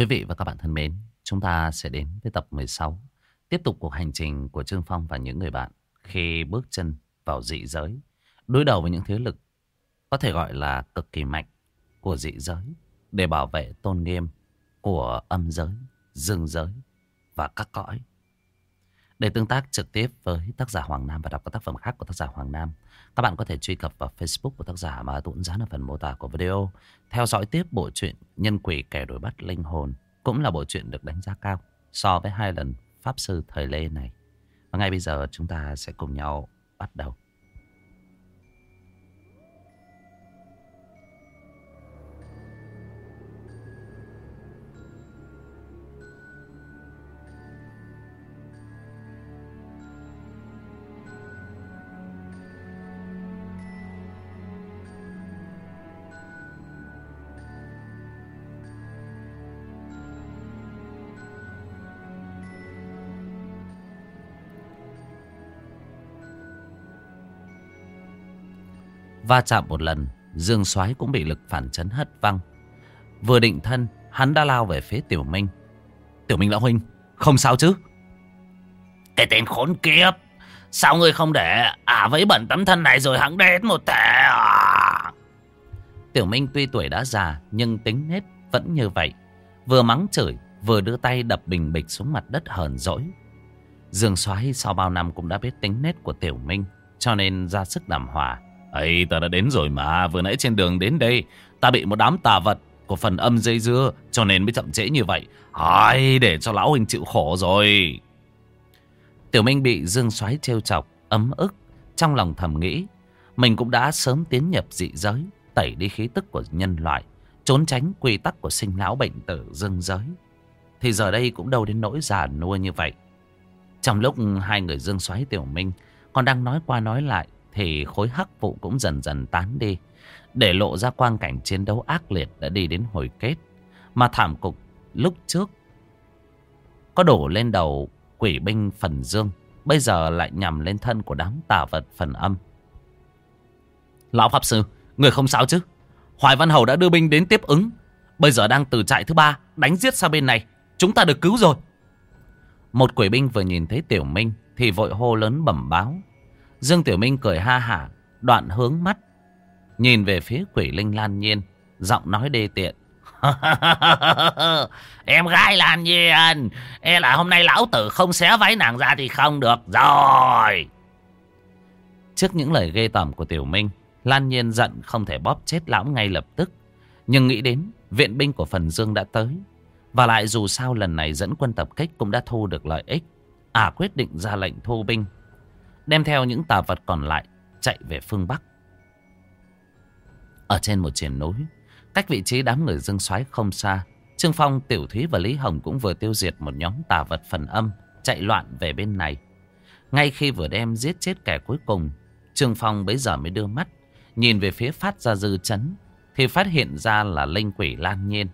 Quý vị và các bạn thân mến, chúng ta sẽ đến với tập 16. Tiếp tục cuộc hành trình của Trương Phong và những người bạn khi bước chân vào dị giới. Đối đầu với những thế lực có thể gọi là cực kỳ mạnh của dị giới để bảo vệ tôn nghiêm của âm giới, dương giới và các cõi. Để tương tác trực tiếp với tác giả Hoàng Nam và đọc các tác phẩm khác của tác giả Hoàng Nam, các bạn có thể truy cập vào Facebook của tác giả mà tuấn dán ở phần mô tả của video. Theo dõi tiếp bộ truyện Nhân quỷ kẻ đổi bắt linh hồn, cũng là bộ truyện được đánh giá cao so với hai lần Pháp Sư Thời Lê này. Và ngay bây giờ chúng ta sẽ cùng nhau bắt đầu. Va chạm một lần, Dương Soái cũng bị lực phản chấn hất văng. Vừa định thân, hắn đã lao về phía Tiểu Minh. Tiểu Minh lão huynh, không sao chứ? Cái tên khốn kiếp, sao ngươi không để à với bẩn tấm thân này rồi hắn đến một thể à? Tiểu Minh tuy tuổi đã già nhưng tính nết vẫn như vậy. Vừa mắng chửi, vừa đưa tay đập bình bịch xuống mặt đất hờn dỗi. Dương Soái sau bao năm cũng đã biết tính nết của Tiểu Minh, cho nên ra sức làm hòa ấy ta đã đến rồi mà, Vừa nãy trên đường đến đây, Ta bị một đám tà vật của phần âm dây dưa, Cho nên mới chậm trễ như vậy. Ai, để cho lão huynh chịu khổ rồi. Tiểu Minh bị Dương xoáy trêu chọc, Ấm ức, Trong lòng thầm nghĩ. Mình cũng đã sớm tiến nhập dị giới, Tẩy đi khí tức của nhân loại, Trốn tránh quy tắc của sinh lão bệnh tử dương giới. Thì giờ đây cũng đâu đến nỗi già nua như vậy. Trong lúc hai người Dương xoáy Tiểu Minh Còn đang nói qua nói lại thì khối hắc vụ cũng dần dần tán đi. Để lộ ra quang cảnh chiến đấu ác liệt đã đi đến hồi kết. Mà thảm cục lúc trước có đổ lên đầu quỷ binh phần dương. Bây giờ lại nhằm lên thân của đám tà vật phần âm. Lão Pháp Sư, người không sao chứ? Hoài Văn Hầu đã đưa binh đến tiếp ứng. Bây giờ đang từ trại thứ ba đánh giết sang bên này. Chúng ta được cứu rồi. Một quỷ binh vừa nhìn thấy Tiểu Minh thì vội hô lớn bẩm báo. Dương Tiểu Minh cười ha hả, đoạn hướng mắt. Nhìn về phía quỷ linh Lan Nhiên, giọng nói đê tiện. em gái Lan Nhiên, e là hôm nay lão tử không xé váy nàng ra thì không được rồi. Trước những lời ghê tởm của Tiểu Minh, Lan Nhiên giận không thể bóp chết lão ngay lập tức. Nhưng nghĩ đến viện binh của phần Dương đã tới. Và lại dù sao lần này dẫn quân tập kích cũng đã thu được lợi ích. À quyết định ra lệnh thu binh đem theo những tà vật còn lại chạy về phương Bắc. Ở trên một triển núi, cách vị trí đám người dương xoáy không xa, Trương Phong, Tiểu Thúy và Lý Hồng cũng vừa tiêu diệt một nhóm tà vật phần âm chạy loạn về bên này. Ngay khi vừa đem giết chết kẻ cuối cùng, Trương Phong bấy giờ mới đưa mắt, nhìn về phía phát ra dư chấn, thì phát hiện ra là linh quỷ Lan Nhiên.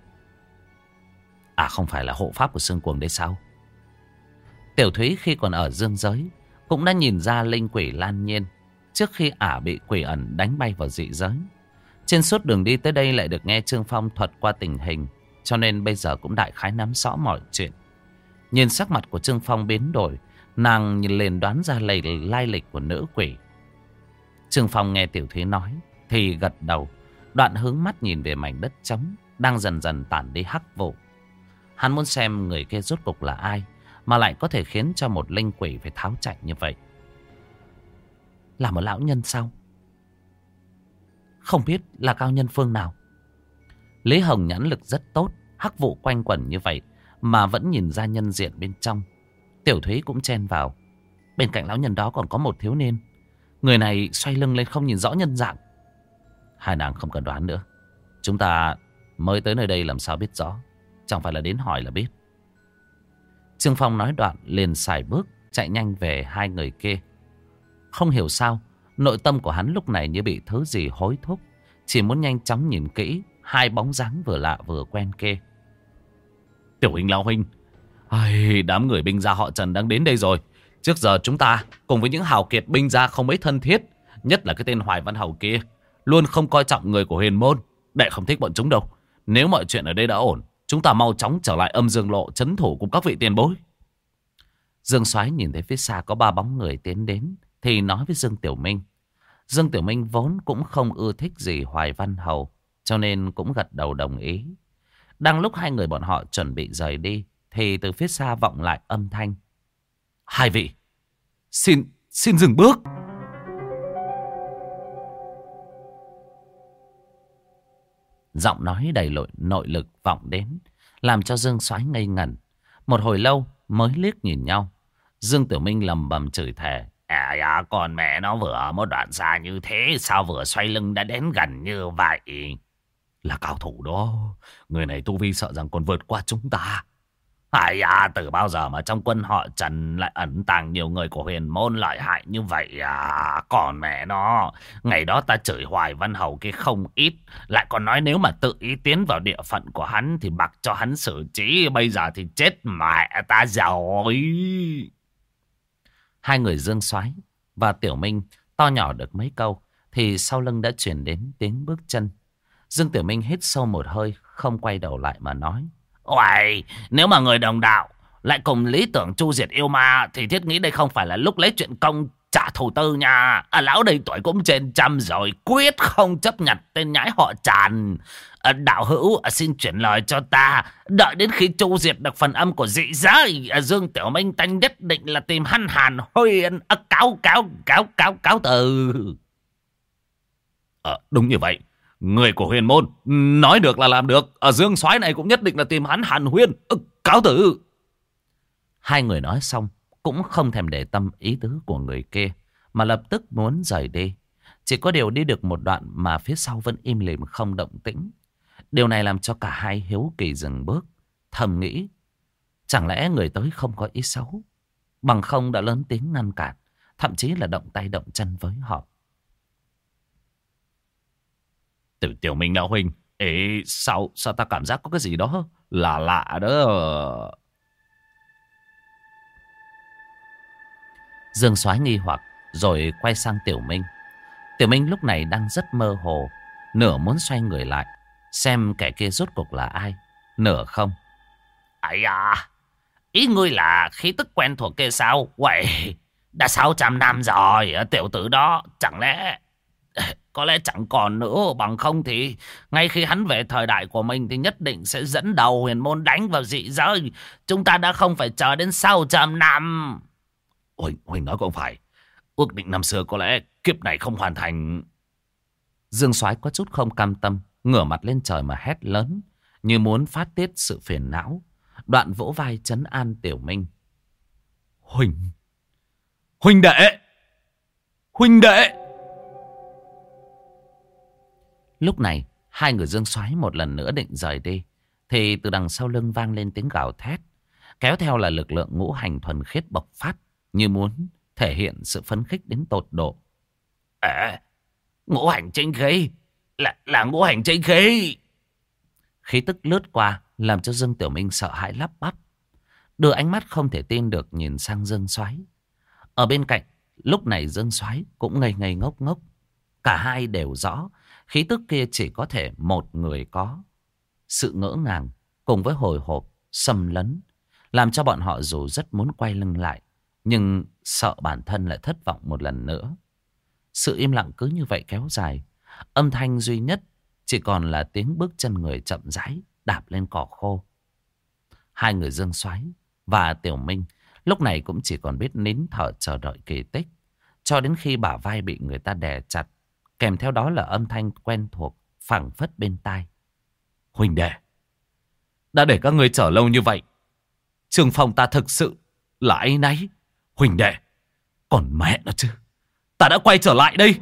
À không phải là hộ pháp của Sương Cuồng đấy sao? Tiểu Thúy khi còn ở dương giới cũng đã nhìn ra linh quỷ lan nhiên trước khi ả bị quỷ ẩn đánh bay vào dị giới. Trên suốt đường đi tới đây lại được nghe Trương Phong thuật qua tình hình, cho nên bây giờ cũng đại khái nắm rõ mọi chuyện. Nhìn sắc mặt của Trương Phong biến đổi, nàng nhìn liền đoán ra lầy lai lịch của nữ quỷ. Trương Phong nghe Tiểu Thúy nói, thì gật đầu, đoạn hướng mắt nhìn về mảnh đất trống, đang dần dần tản đi hắc vụ. Hắn muốn xem người kia rốt cục là ai, mà lại có thể khiến cho một linh quỷ phải tháo chạy như vậy. Là một lão nhân sao? Không biết là cao nhân phương nào. Lý Hồng nhãn lực rất tốt, Hắc vụ quanh quẩn như vậy Mà vẫn nhìn ra nhân diện bên trong. Tiểu Thúy cũng chen vào. Bên cạnh lão nhân đó còn có một thiếu niên. Người này xoay lưng lên không nhìn rõ nhân dạng. Hai nàng không cần đoán nữa. Chúng ta mới tới nơi đây làm sao biết rõ? Chẳng phải là đến hỏi là biết. Trương Phong nói đoạn liền xài bước chạy nhanh về hai người kia. Không hiểu sao, nội tâm của hắn lúc này như bị thứ gì hối thúc. Chỉ muốn nhanh chóng nhìn kỹ hai bóng dáng vừa lạ vừa quen kia. Tiểu huynh lão huynh, ai, đám người binh gia họ Trần đang đến đây rồi. Trước giờ chúng ta cùng với những hào kiệt binh gia không mấy thân thiết. Nhất là cái tên Hoài Văn Hầu kia. Luôn không coi trọng người của huyền môn. Đệ không thích bọn chúng đâu. Nếu mọi chuyện ở đây đã ổn Chúng ta mau chóng trở lại âm dương lộ chấn thủ cùng các vị tiền bối. Dương Soái nhìn thấy phía xa có ba bóng người tiến đến thì nói với Dương Tiểu Minh. Dương Tiểu Minh vốn cũng không ưa thích gì Hoài Văn Hầu cho nên cũng gật đầu đồng ý. Đang lúc hai người bọn họ chuẩn bị rời đi thì từ phía xa vọng lại âm thanh. Hai vị, xin, xin dừng bước. Giọng nói đầy lội nội lực vọng đến, làm cho Dương Soái ngây ngẩn. Một hồi lâu mới liếc nhìn nhau. Dương Tiểu Minh lầm bầm chửi thề. À dạ, con mẹ nó vừa một đoạn xa như thế, sao vừa xoay lưng đã đến gần như vậy? Là cao thủ đó, người này tu vi sợ rằng còn vượt qua chúng ta. Ai à, từ bao giờ mà trong quân họ Trần lại ẩn tàng nhiều người của huyền môn lợi hại như vậy à? Còn mẹ nó, ngày đó ta chửi Hoài Văn Hầu kia không ít. Lại còn nói nếu mà tự ý tiến vào địa phận của hắn thì mặc cho hắn xử trí. Bây giờ thì chết mẹ ta rồi. Hai người Dương Soái và Tiểu Minh to nhỏ được mấy câu thì sau lưng đã chuyển đến tiếng bước chân. Dương Tiểu Minh hít sâu một hơi, không quay đầu lại mà nói. Uầy, nếu mà người đồng đạo lại cùng lý tưởng chu diệt yêu ma thì thiết nghĩ đây không phải là lúc lấy chuyện công trả thù tư nha. À, lão đây tuổi cũng trên trăm rồi, quyết không chấp nhận tên nhãi họ tràn. À, đạo hữu à, xin chuyển lời cho ta, đợi đến khi chu diệt được phần âm của dị giới, à, Dương Tiểu Minh Tanh nhất định là tìm hăn hàn huyên, à, cáo cáo cáo cáo cáo từ. À, đúng như vậy. Người của huyền môn Nói được là làm được. Ở dương soái này cũng nhất định là tìm hắn hàn huyên. Ừ, Cáo tử. Hai người nói xong Cũng không thèm để tâm ý tứ của người kia Mà lập tức muốn rời đi. Chỉ có điều đi được một đoạn Mà phía sau vẫn im lìm không động tĩnh. Điều này làm cho cả hai hiếu kỳ dừng bước Thầm nghĩ Chẳng lẽ người tới không có ý xấu? Bằng không đã lớn tiếng ngăn cản Thậm chí là động tay động chân với họ. Tiểu, tiểu Minh Đạo Huynh. Ê sao sao ta cảm giác có cái gì đó là lạ đó? Dương Soái nghi hoặc Rồi quay sang Tiểu Minh. Tiểu Minh lúc này đang rất mơ hồ Nửa muốn xoay người lại Xem kẻ kia rốt cuộc là ai. Nửa không. Ây à Ý ngươi là khí tức quen thuộc kia sao? Vậy Đã 600 năm rồi Tiểu tử đó Chẳng lẽ có lẽ chẳng còn nữa bằng không thì ngay khi hắn về thời đại của mình thì nhất định sẽ dẫn đầu huyền môn đánh vào dị giới. Chúng ta đã không phải chờ đến sau trăm năm. Huỳnh, Huỳnh nói cũng phải. Ước định năm xưa có lẽ kiếp này không hoàn thành. Dương Soái có chút không cam tâm, ngửa mặt lên trời mà hét lớn, như muốn phát tiết sự phiền não. Đoạn vỗ vai chấn an Tiểu Minh. Huỳnh, Huỳnh đệ, Huỳnh đệ. Lúc này, hai người dương xoáy một lần nữa định rời đi. Thì từ đằng sau lưng vang lên tiếng gào thét. Kéo theo là lực lượng ngũ hành thuần khiết bộc phát. Như muốn thể hiện sự phấn khích đến tột độ. À, ngũ hành chính khí. Là, là ngũ hành chính khí. Khí tức lướt qua làm cho Dương Tiểu Minh sợ hãi lắp bắp. Đưa ánh mắt không thể tin được nhìn sang Dương xoáy Ở bên cạnh, lúc này Dương xoáy cũng ngây ngây ngốc ngốc. Cả hai đều rõ Khí tức kia chỉ có thể một người có. Sự ngỡ ngàng cùng với hồi hộp, xâm lấn. Làm cho bọn họ dù rất muốn quay lưng lại. Nhưng sợ bản thân lại thất vọng một lần nữa. Sự im lặng cứ như vậy kéo dài. Âm thanh duy nhất chỉ còn là tiếng bước chân người chậm rãi đạp lên cỏ khô. Hai người dương xoáy và Tiểu Minh lúc này cũng chỉ còn biết nín thở chờ đợi kỳ tích. Cho đến khi bả vai bị người ta đè chặt Kèm theo đó là âm thanh quen thuộc phảng phất bên tai. Huỳnh đệ, đã để các ngươi chờ lâu như vậy. Trường phòng ta thực sự là ấy nấy. Huỳnh đệ, còn mẹ nó chứ. Ta đã quay trở lại đây.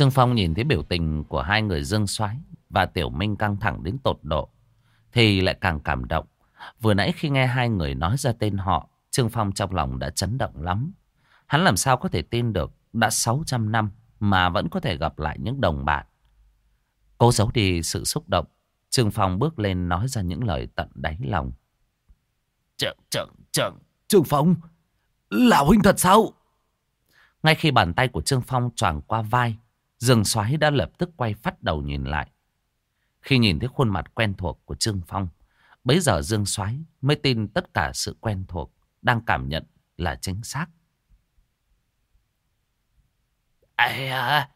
Trương Phong nhìn thấy biểu tình của hai người Dương Soái và Tiểu Minh căng thẳng đến tột độ, thì lại càng cảm động. Vừa nãy khi nghe hai người nói ra tên họ, Trương Phong trong lòng đã chấn động lắm. Hắn làm sao có thể tin được đã 600 năm mà vẫn có thể gặp lại những đồng bạn. Cố giấu đi sự xúc động, Trương Phong bước lên nói ra những lời tận đáy lòng. Trượng, trượng, trượng, Trương Phong, là huynh thật sao? Ngay khi bàn tay của Trương Phong choàng qua vai, Dương xoáy đã lập tức quay phát đầu nhìn lại. Khi nhìn thấy khuôn mặt quen thuộc của Trương Phong, bấy giờ Dương xoáy mới tin tất cả sự quen thuộc đang cảm nhận là chính xác. Ây à,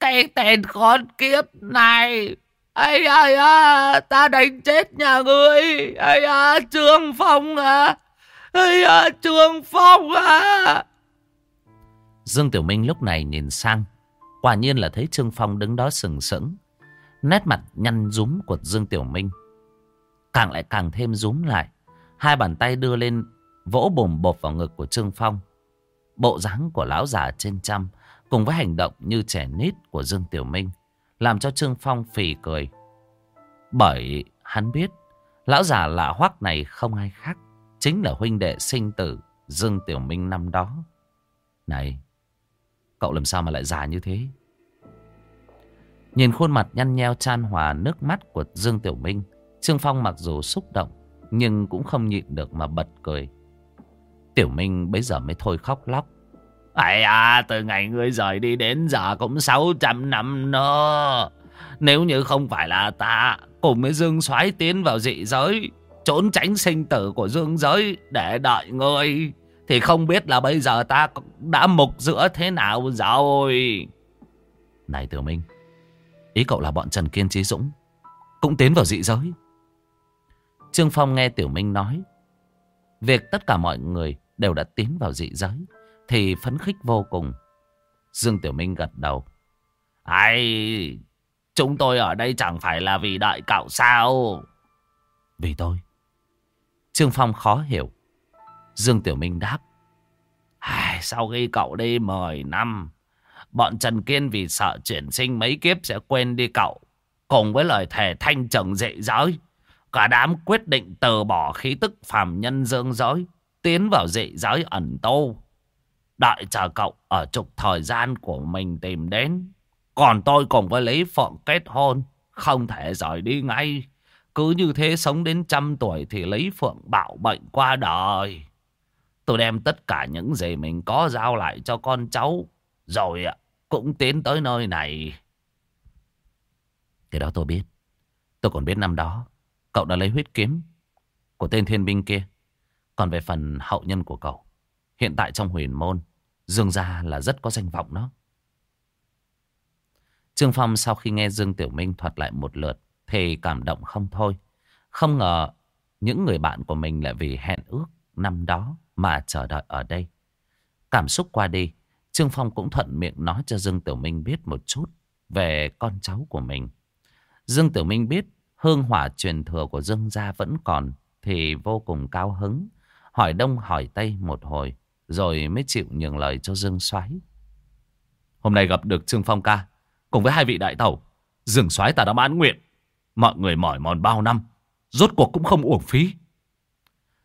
cái tên con kiếp này, ây ơi à, ta đánh chết nhà ngươi, ây à, Trương Phong à, ây à, Trương Phong à. Dương Tiểu Minh lúc này nhìn sang, quả nhiên là thấy Trương Phong đứng đó sừng sững. Nét mặt nhăn rúm của Dương Tiểu Minh càng lại càng thêm rúm lại. Hai bàn tay đưa lên vỗ bồm bột vào ngực của Trương Phong. Bộ dáng của lão già trên trăm cùng với hành động như trẻ nít của Dương Tiểu Minh làm cho Trương Phong phì cười. Bởi hắn biết lão già lạ hoắc này không ai khác chính là huynh đệ sinh tử Dương Tiểu Minh năm đó. Này, cậu làm sao mà lại già như thế? Nhìn khuôn mặt nhăn nheo chan hòa nước mắt của Dương Tiểu Minh, Trương Phong mặc dù xúc động nhưng cũng không nhịn được mà bật cười. Tiểu Minh bấy giờ mới thôi khóc lóc. Ây à, từ ngày ngươi rời đi đến giờ cũng 600 năm nữa. Nếu như không phải là ta cùng với Dương Soái tiến vào dị giới, trốn tránh sinh tử của Dương giới để đợi ngươi, thì không biết là bây giờ ta đã mục giữa thế nào rồi. Này Tiểu Minh, ý cậu là bọn Trần Kiên Trí Dũng cũng tiến vào dị giới. Trương Phong nghe Tiểu Minh nói, việc tất cả mọi người đều đã tiến vào dị giới thì phấn khích vô cùng. Dương Tiểu Minh gật đầu. Ai, chúng tôi ở đây chẳng phải là vì đợi cậu sao? Vì tôi. Trương Phong khó hiểu. Dương Tiểu Minh đáp. Ai, sau khi cậu đi 10 năm, bọn Trần Kiên vì sợ chuyển sinh mấy kiếp sẽ quên đi cậu. Cùng với lời thề thanh trần dậy giới. Cả đám quyết định từ bỏ khí tức phàm nhân dương giới, tiến vào dị giới ẩn tu. Đợi chờ cậu ở trục thời gian của mình tìm đến. Còn tôi cùng với Lý Phượng kết hôn, không thể rời đi ngay. Cứ như thế sống đến trăm tuổi thì Lý Phượng bạo bệnh qua đời. Tôi đem tất cả những gì mình có giao lại cho con cháu. Rồi ạ cũng tiến tới nơi này. Cái đó tôi biết. Tôi còn biết năm đó, cậu đã lấy huyết kiếm của tên thiên binh kia. Còn về phần hậu nhân của cậu, hiện tại trong huyền môn, Dương gia là rất có danh vọng đó. Trương Phong sau khi nghe Dương Tiểu Minh thuật lại một lượt thì cảm động không thôi. Không ngờ những người bạn của mình lại vì hẹn ước năm đó mà chờ đợi ở đây. Cảm xúc qua đi, Trương Phong cũng thuận miệng nói cho Dương Tiểu Minh biết một chút về con cháu của mình. Dương Tiểu Minh biết hương hỏa truyền thừa của Dương gia vẫn còn thì vô cùng cao hứng. Hỏi đông hỏi tây một hồi rồi mới chịu nhường lời cho Dương Soái. Hôm nay gặp được Trương Phong ca cùng với hai vị đại tẩu, Dương Soái ta đã mãn nguyện. Mọi người mỏi mòn bao năm, rốt cuộc cũng không uổng phí.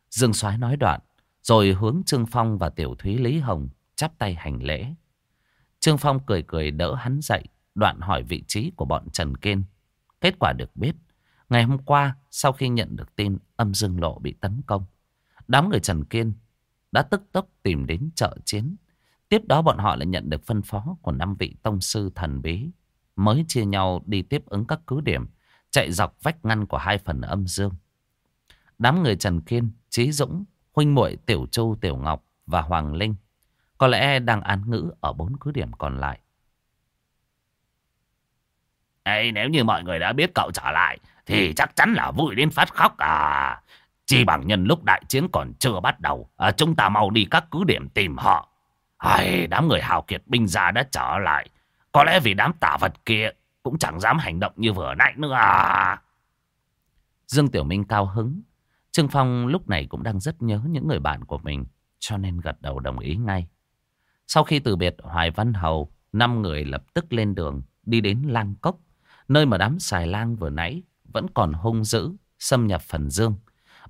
Dương Soái nói đoạn, rồi hướng Trương Phong và Tiểu Thúy Lý Hồng chắp tay hành lễ. Trương Phong cười cười đỡ hắn dậy, đoạn hỏi vị trí của bọn Trần Kiên. Kết quả được biết, ngày hôm qua sau khi nhận được tin âm dương lộ bị tấn công, đám người Trần Kiên đã tức tốc tìm đến chợ chiến. Tiếp đó bọn họ lại nhận được phân phó của năm vị tông sư thần bí. Mới chia nhau đi tiếp ứng các cứ điểm, chạy dọc vách ngăn của hai phần âm dương. Đám người Trần Kiên, Trí Dũng, Huynh muội Tiểu Châu, Tiểu Ngọc và Hoàng Linh có lẽ đang án ngữ ở bốn cứ điểm còn lại. Ê, nếu như mọi người đã biết cậu trở lại thì chắc chắn là vui đến phát khóc à. Chỉ bằng nhân lúc đại chiến còn chưa bắt đầu, à, chúng ta mau đi các cứ điểm tìm họ. Ai, đám người hào kiệt binh gia đã trở lại. Có lẽ vì đám tà vật kia cũng chẳng dám hành động như vừa nãy nữa à. Dương Tiểu Minh cao hứng. Trương Phong lúc này cũng đang rất nhớ những người bạn của mình, cho nên gật đầu đồng ý ngay. Sau khi từ biệt Hoài Văn Hầu, năm người lập tức lên đường đi đến Lang Cốc, nơi mà đám xài lang vừa nãy vẫn còn hung dữ, xâm nhập phần dương.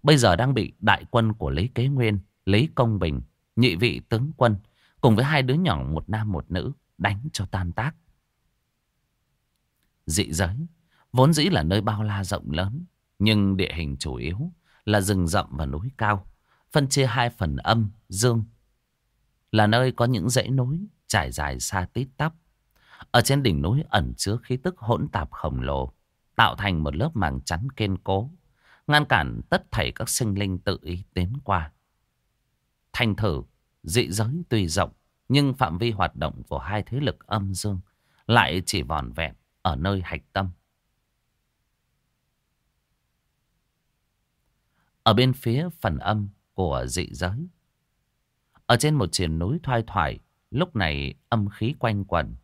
Bây giờ đang bị đại quân của Lý Kế Nguyên, Lý Công Bình, nhị vị tướng quân cùng với hai đứa nhỏ một nam một nữ đánh cho tan tác. Dị giới, vốn dĩ là nơi bao la rộng lớn, nhưng địa hình chủ yếu là rừng rậm và núi cao, phân chia hai phần âm, dương. Là nơi có những dãy núi trải dài xa tít tắp. Ở trên đỉnh núi ẩn chứa khí tức hỗn tạp khổng lồ, tạo thành một lớp màng chắn kiên cố, ngăn cản tất thảy các sinh linh tự ý tiến qua. Thành thử, dị giới tùy rộng, nhưng phạm vi hoạt động của hai thế lực âm dương lại chỉ vòn vẹn ở nơi hạch tâm. Ở bên phía phần âm của dị giới, ở trên một triển núi thoai thoải, lúc này âm khí quanh quẩn.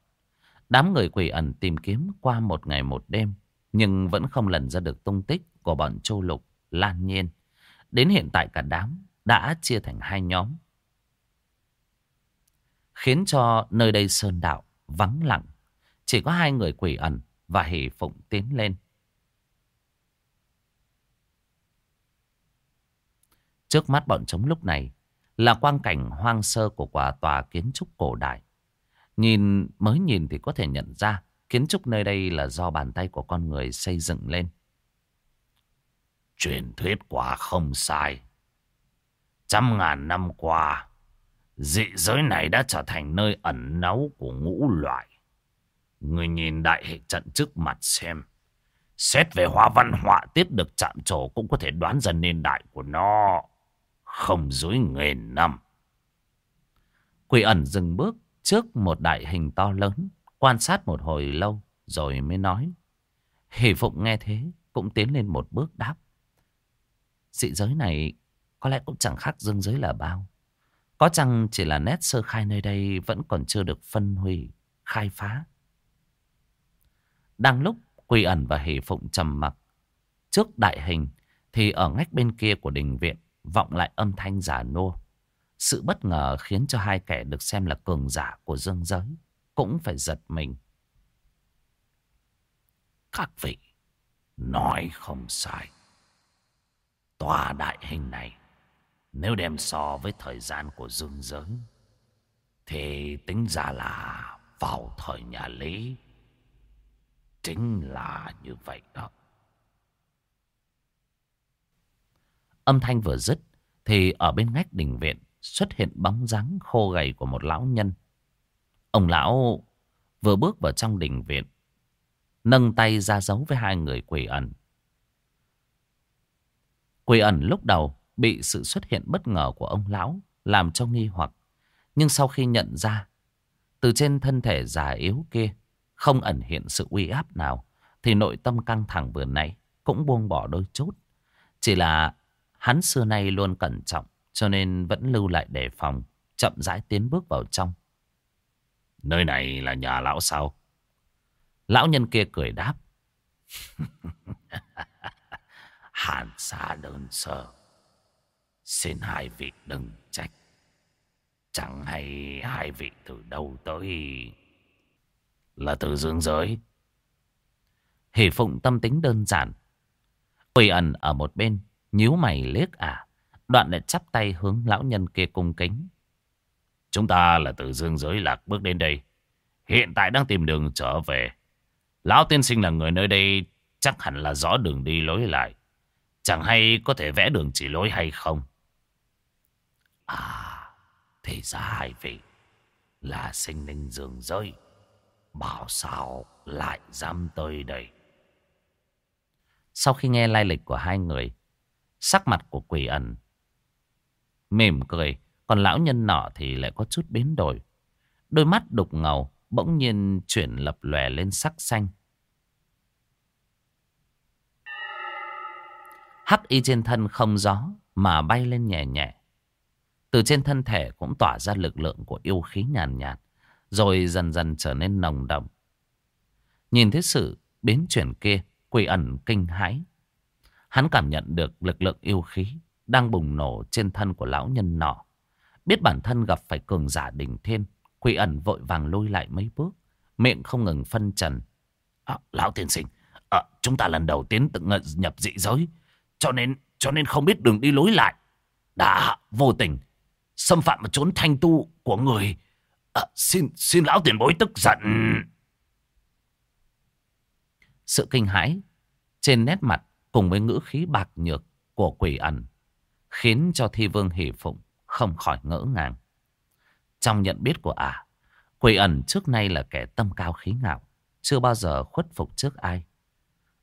Đám người quỷ ẩn tìm kiếm qua một ngày một đêm, nhưng vẫn không lần ra được tung tích của bọn Châu Lục, Lan Nhiên. Đến hiện tại cả đám đã chia thành hai nhóm. Khiến cho nơi đây sơn đạo vắng lặng. Chỉ có hai người quỷ ẩn và hỷ phụng tiến lên. Trước mắt bọn chúng lúc này là quang cảnh hoang sơ của quả tòa kiến trúc cổ đại. Nhìn mới nhìn thì có thể nhận ra kiến trúc nơi đây là do bàn tay của con người xây dựng lên. Truyền thuyết quả không sai. Trăm ngàn năm qua, dị giới này đã trở thành nơi ẩn náu của ngũ loại. Người nhìn đại hệ trận trước mặt xem. Xét về hoa văn họa tiết được chạm trổ cũng có thể đoán dần niên đại của nó. Không dối nghìn năm. Quỷ ẩn dừng bước trước một đại hình to lớn. Quan sát một hồi lâu rồi mới nói. Hỷ Phụng nghe thế cũng tiến lên một bước đáp. Dị giới này có lẽ cũng chẳng khác dương giới là bao. Có chăng chỉ là nét sơ khai nơi đây vẫn còn chưa được phân hủy, khai phá. Đang lúc Quỳ ẩn và Hỷ Phụng trầm mặc trước đại hình thì ở ngách bên kia của đình viện vọng lại âm thanh giả nô. Sự bất ngờ khiến cho hai kẻ được xem là cường giả của dương giới cũng phải giật mình. Các vị, nói không sai. Tòa đại hình này, nếu đem so với thời gian của dương giới, thì tính ra là vào thời nhà Lý. Chính là như vậy đó. Âm thanh vừa dứt thì ở bên ngách đình viện xuất hiện bóng dáng khô gầy của một lão nhân. Ông lão vừa bước vào trong đình viện, nâng tay ra dấu với hai người quỷ ẩn. Quỷ ẩn lúc đầu bị sự xuất hiện bất ngờ của ông lão làm cho nghi hoặc. Nhưng sau khi nhận ra, từ trên thân thể già yếu kia không ẩn hiện sự uy áp nào, thì nội tâm căng thẳng vừa nãy cũng buông bỏ đôi chút. Chỉ là hắn xưa nay luôn cẩn trọng, cho nên vẫn lưu lại đề phòng, chậm rãi tiến bước vào trong. Nơi này là nhà lão sao? Lão nhân kia cười đáp. Hàn xa đơn sơ. Xin hai vị đừng trách. Chẳng hay hai vị từ đâu tới. Là từ dương giới. Hỷ phụng tâm tính đơn giản. Quỳ ẩn ở một bên, nhíu mày liếc à. Đoạn lại chắp tay hướng lão nhân kia cung kính. Chúng ta là từ dương giới lạc bước đến đây. Hiện tại đang tìm đường trở về. Lão tiên sinh là người nơi đây chắc hẳn là rõ đường đi lối lại. Chẳng hay có thể vẽ đường chỉ lối hay không. À, thì ra hai vị là sinh linh dương giới. Bảo sao lại dám tới đây. Sau khi nghe lai lịch của hai người, sắc mặt của quỷ ẩn mỉm cười, còn lão nhân nọ thì lại có chút biến đổi. Đôi mắt đục ngầu bỗng nhiên chuyển lập lòe lên sắc xanh. Hắc y trên thân không gió mà bay lên nhẹ nhẹ. Từ trên thân thể cũng tỏa ra lực lượng của yêu khí nhàn nhạt, nhạt, rồi dần dần trở nên nồng đậm. Nhìn thấy sự biến chuyển kia, quỷ ẩn kinh hãi. Hắn cảm nhận được lực lượng yêu khí đang bùng nổ trên thân của lão nhân nọ. Biết bản thân gặp phải cường giả đỉnh thiên, quỷ ẩn vội vàng lôi lại mấy bước, miệng không ngừng phân trần. À, lão tiên sinh, à, chúng ta lần đầu tiến tự nhập dị giới, cho nên cho nên không biết đường đi lối lại. Đã vô tình xâm phạm vào trốn thanh tu của người À, xin, xin lão tiền bối tức giận. Sự kinh hãi trên nét mặt cùng với ngữ khí bạc nhược của quỷ ẩn khiến cho thi vương hỷ phụng không khỏi ngỡ ngàng. Trong nhận biết của ả, quỷ ẩn trước nay là kẻ tâm cao khí ngạo, chưa bao giờ khuất phục trước ai.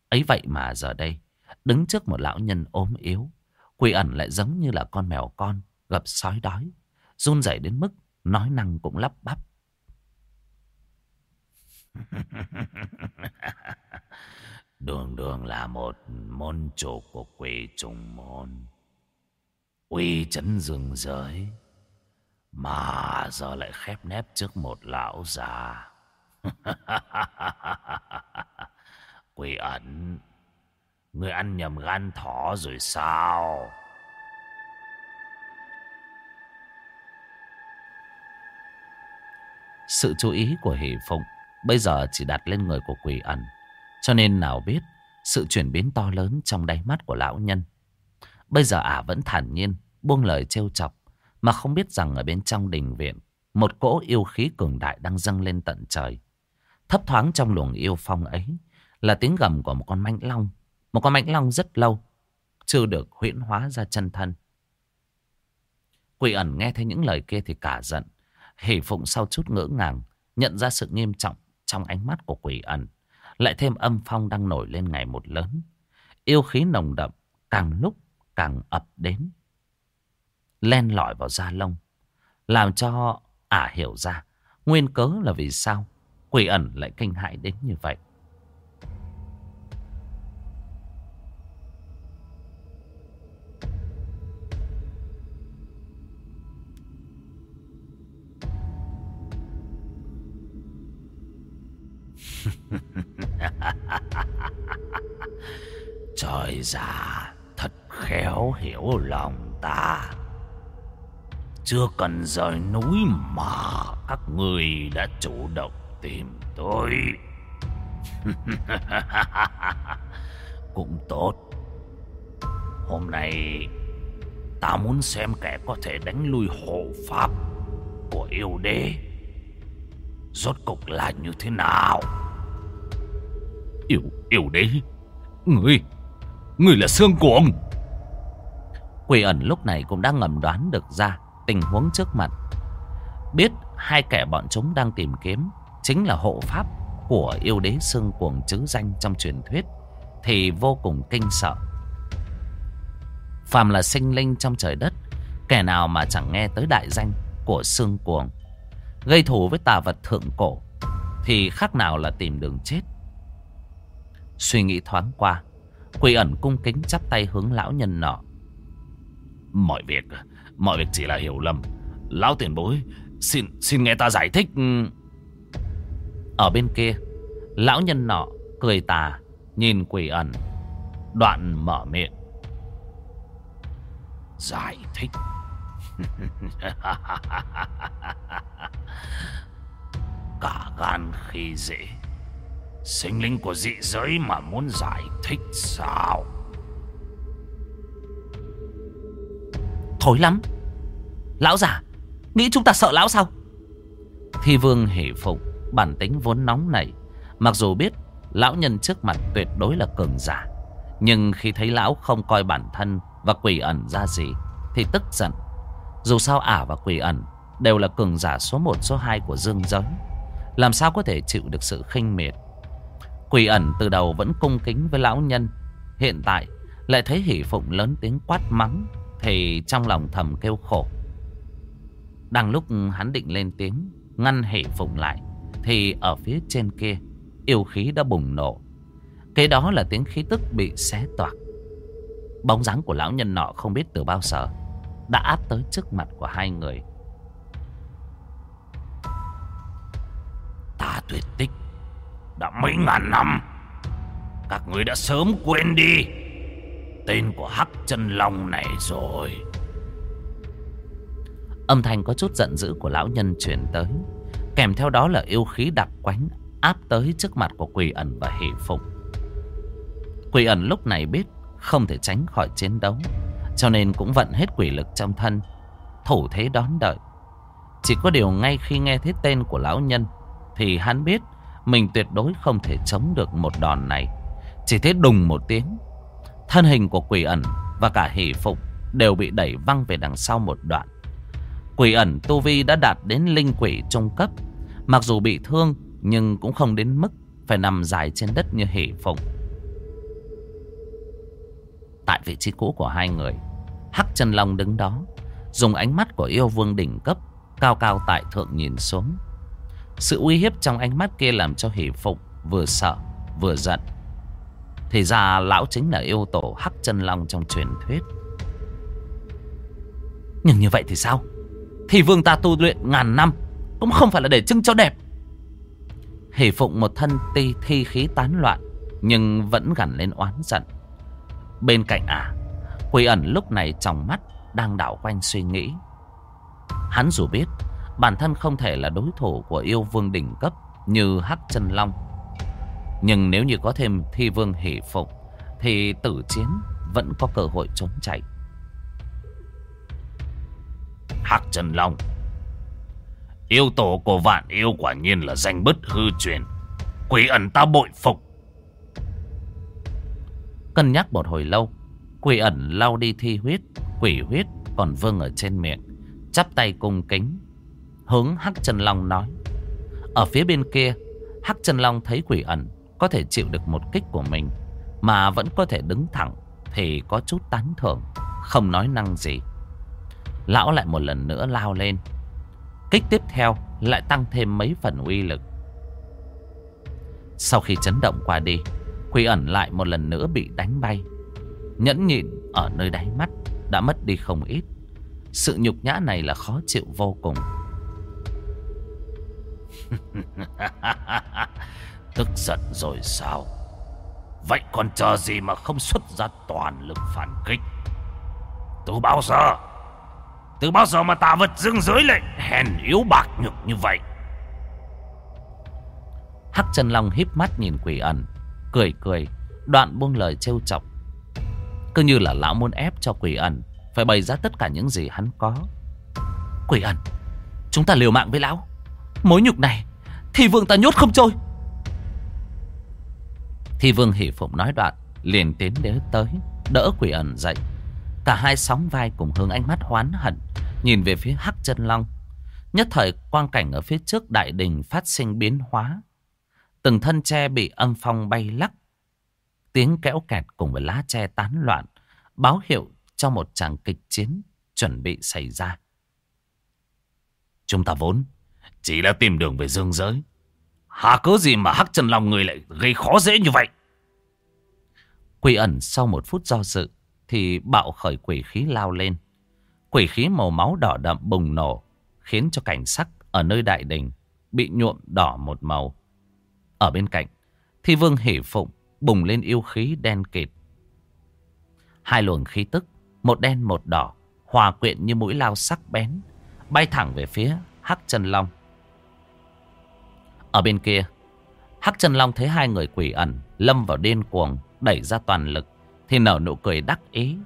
Ấy vậy mà giờ đây, đứng trước một lão nhân ốm yếu, quỷ ẩn lại giống như là con mèo con gặp sói đói, run rẩy đến mức nói năng cũng lắp bắp. đường đường là một môn chủ của quỷ trùng môn. Uy chấn rừng giới mà giờ lại khép nép trước một lão già. Quỷ ẩn, người ăn nhầm gan thỏ rồi sao? Sự chú ý của hỷ phụng bây giờ chỉ đặt lên người của quỷ ẩn cho nên nào biết sự chuyển biến to lớn trong đáy mắt của lão nhân. Bây giờ ả vẫn thản nhiên, buông lời trêu chọc, mà không biết rằng ở bên trong đình viện, một cỗ yêu khí cường đại đang dâng lên tận trời. Thấp thoáng trong luồng yêu phong ấy là tiếng gầm của một con mãnh long, một con mãnh long rất lâu, chưa được huyễn hóa ra chân thân. Quỷ ẩn nghe thấy những lời kia thì cả giận, hỉ phụng sau chút ngỡ ngàng, nhận ra sự nghiêm trọng trong ánh mắt của quỷ ẩn. Lại thêm âm phong đang nổi lên ngày một lớn. Yêu khí nồng đậm, càng lúc càng ập đến. Len lỏi vào da lông. Làm cho ả hiểu ra nguyên cớ là vì sao quỷ ẩn lại kinh hãi đến như vậy. Trời già, thật khéo hiểu lòng ta. Chưa cần rời núi mà các người đã chủ động tìm tôi. Cũng tốt. Hôm nay ta muốn xem kẻ có thể đánh lui hộ pháp của yêu đế. Rốt cục là như thế nào? Yêu, yêu đế. Người Người là xương cuồng Quỷ ẩn lúc này cũng đang ngầm đoán được ra Tình huống trước mặt. Biết hai kẻ bọn chúng đang tìm kiếm Chính là hộ pháp Của yêu đế xương cuồng chữ danh trong truyền thuyết Thì vô cùng kinh sợ. Phàm là sinh linh trong trời đất Kẻ nào mà chẳng nghe tới đại danh Của xương cuồng Gây thù với tà vật thượng cổ Thì khác nào là tìm đường chết. Suy nghĩ thoáng qua Quỷ ẩn cung kính chắp tay hướng lão nhân nọ. Mọi việc Mọi việc chỉ là hiểu lầm. Lão tiền bối Xin xin nghe ta giải thích. Ở bên kia Lão nhân nọ cười tà Nhìn quỷ ẩn Đoạn mở miệng. Giải thích. Cả gan khi dễ Sinh linh của dị giới mà muốn giải thích sao? Thối lắm. Lão già, Nghĩ chúng ta sợ lão sao? Thi vương hỷ phục Bản tính vốn nóng này. Mặc dù biết Lão nhân trước mặt tuyệt đối là cường giả, Nhưng khi thấy lão không coi bản thân Và quỷ ẩn ra gì, Thì tức giận. Dù sao ả và quỷ ẩn Đều là cường giả số 1 số 2 của dương giới. Làm sao có thể chịu được sự khinh miệt? Quỷ ẩn từ đầu vẫn cung kính với lão nhân. Hiện tại, lại thấy hỷ phụng lớn tiếng quát mắng, Thì trong lòng thầm kêu khổ. Đang lúc hắn định lên tiếng, Ngăn hỷ phụng lại, Thì ở phía trên kia, Yêu khí đã bùng nổ. Kế đó là tiếng khí tức bị xé toạc. Bóng dáng của lão nhân nọ không biết từ bao giờ, Đã áp tới trước mặt của hai người. Ta tuyệt tích đã mấy ngàn năm. Các người đã sớm quên đi. Tên của Hắc chân Long này rồi. Âm thanh có chút giận dữ của lão nhân truyền tới. Kèm theo đó là yêu khí đặc quánh, Áp tới trước mặt của quỷ ẩn và hỷ phục. Quỷ ẩn lúc này biết Không thể tránh khỏi chiến đấu, Cho nên cũng vận hết quỷ lực trong thân, Thủ thế đón đợi. Chỉ có điều ngay khi nghe thấy tên của lão nhân, Thì hắn biết mình tuyệt đối không thể chống được một đòn này. Chỉ thế đùng một tiếng, Thân hình của quỷ ẩn Và cả hỷ phục Đều bị đẩy văng về đằng sau một đoạn. Quỷ ẩn Tu Vi đã đạt đến linh quỷ trung cấp, Mặc dù bị thương Nhưng cũng không đến mức Phải nằm dài trên đất như hỷ phục. Tại vị trí cũ của hai người, Hắc chân long đứng đó, Dùng ánh mắt của yêu vương đỉnh cấp, Cao cao tại thượng nhìn xuống. Sự uy hiếp trong ánh mắt kia Làm cho hỷ phục vừa sợ, vừa giận. Thì ra lão chính là yêu tổ Hắc chân long trong truyền thuyết. Nhưng như vậy thì sao? Thì vương ta tu luyện ngàn năm Cũng không phải là để trưng cho đẹp. Hỷ phụng một thân ti thi khí tán loạn, Nhưng vẫn gằn lên oán giận. Bên cạnh à quỳ ẩn lúc này trong mắt Đang đảo quanh suy nghĩ. Hắn dù biết Bản thân không thể là đối thủ của yêu vương đỉnh cấp Như Hắc chân Long. Nhưng nếu như có thêm thi vương hỷ phục Thì tử chiến Vẫn có cơ hội trốn chạy. Hắc chân Long, Yêu tổ của vạn yêu quả nhiên là danh bất hư truyền. Quỷ ẩn ta bội phục. Cân nhắc một hồi lâu, Quỷ ẩn lau đi thi huyết, Quỷ huyết còn vương ở trên miệng, Chắp tay cung kính. Hướng Hắc trần Long nói. Ở phía bên kia, Hắc trần Long thấy quỷ ẩn Có thể chịu được một kích của mình, Mà vẫn có thể đứng thẳng Thì có chút tán thưởng, Không nói năng gì. Lão lại một lần nữa lao lên. Kích tiếp theo lại tăng thêm mấy phần uy lực. Sau khi chấn động qua đi, Quỷ ẩn lại một lần nữa bị đánh bay. Nhẫn nhịn ở nơi đáy mắt Đã mất đi không ít. Sự nhục nhã này là khó chịu vô cùng. Tức giận rồi sao? Vậy còn chờ gì mà không xuất ra toàn lực phản kích? Từ bao giờ? Từ bao giờ mà tà vật dương giới lại hèn yếu bạc nhược như vậy? Hắc chân long híp mắt nhìn quỷ ẩn, Cười cười, Đoạn buông lời trêu chọc. Cứ như là lão muốn ép cho quỷ ẩn Phải bày ra tất cả những gì hắn có. Quỷ ẩn, Chúng ta liều mạng với lão. Mối nhục này, Thì vương ta nhốt không trôi. Thì vương hỷ phụng nói đoạn, Liền tiến đến tới, Đỡ quỷ ẩn dậy. Cả hai sóng vai cùng hướng ánh mắt hoán hận, Nhìn về phía hắc chân long. Nhất thời quang cảnh ở phía trước đại đình phát sinh biến hóa. Từng thân tre bị âm phong bay lắc, Tiếng kéo kẹt cùng với lá tre tán loạn, Báo hiệu cho một tràng kịch chiến Chuẩn bị xảy ra. Chúng ta vốn chỉ là tìm đường về dương giới. Hà cớ gì mà hắc chân long người lại gây khó dễ như vậy? Quỷ ẩn sau một phút do dự Thì bạo khởi quỷ khí lao lên. Quỷ khí màu máu đỏ đậm bùng nổ, Khiến cho cảnh sắc ở nơi đại đình Bị nhuộm đỏ một màu. Ở bên cạnh, Thi vương hỷ phụng bùng lên yêu khí đen kịt. Hai luồng khí tức, Một đen một đỏ, Hòa quyện như mũi lao sắc bén, Bay thẳng về phía Hắc chân Long. Ở bên kia, Hắc chân Long thấy hai người quỷ ẩn Lâm vào điên cuồng, Đẩy ra toàn lực, Thì nở nụ cười đắc ý.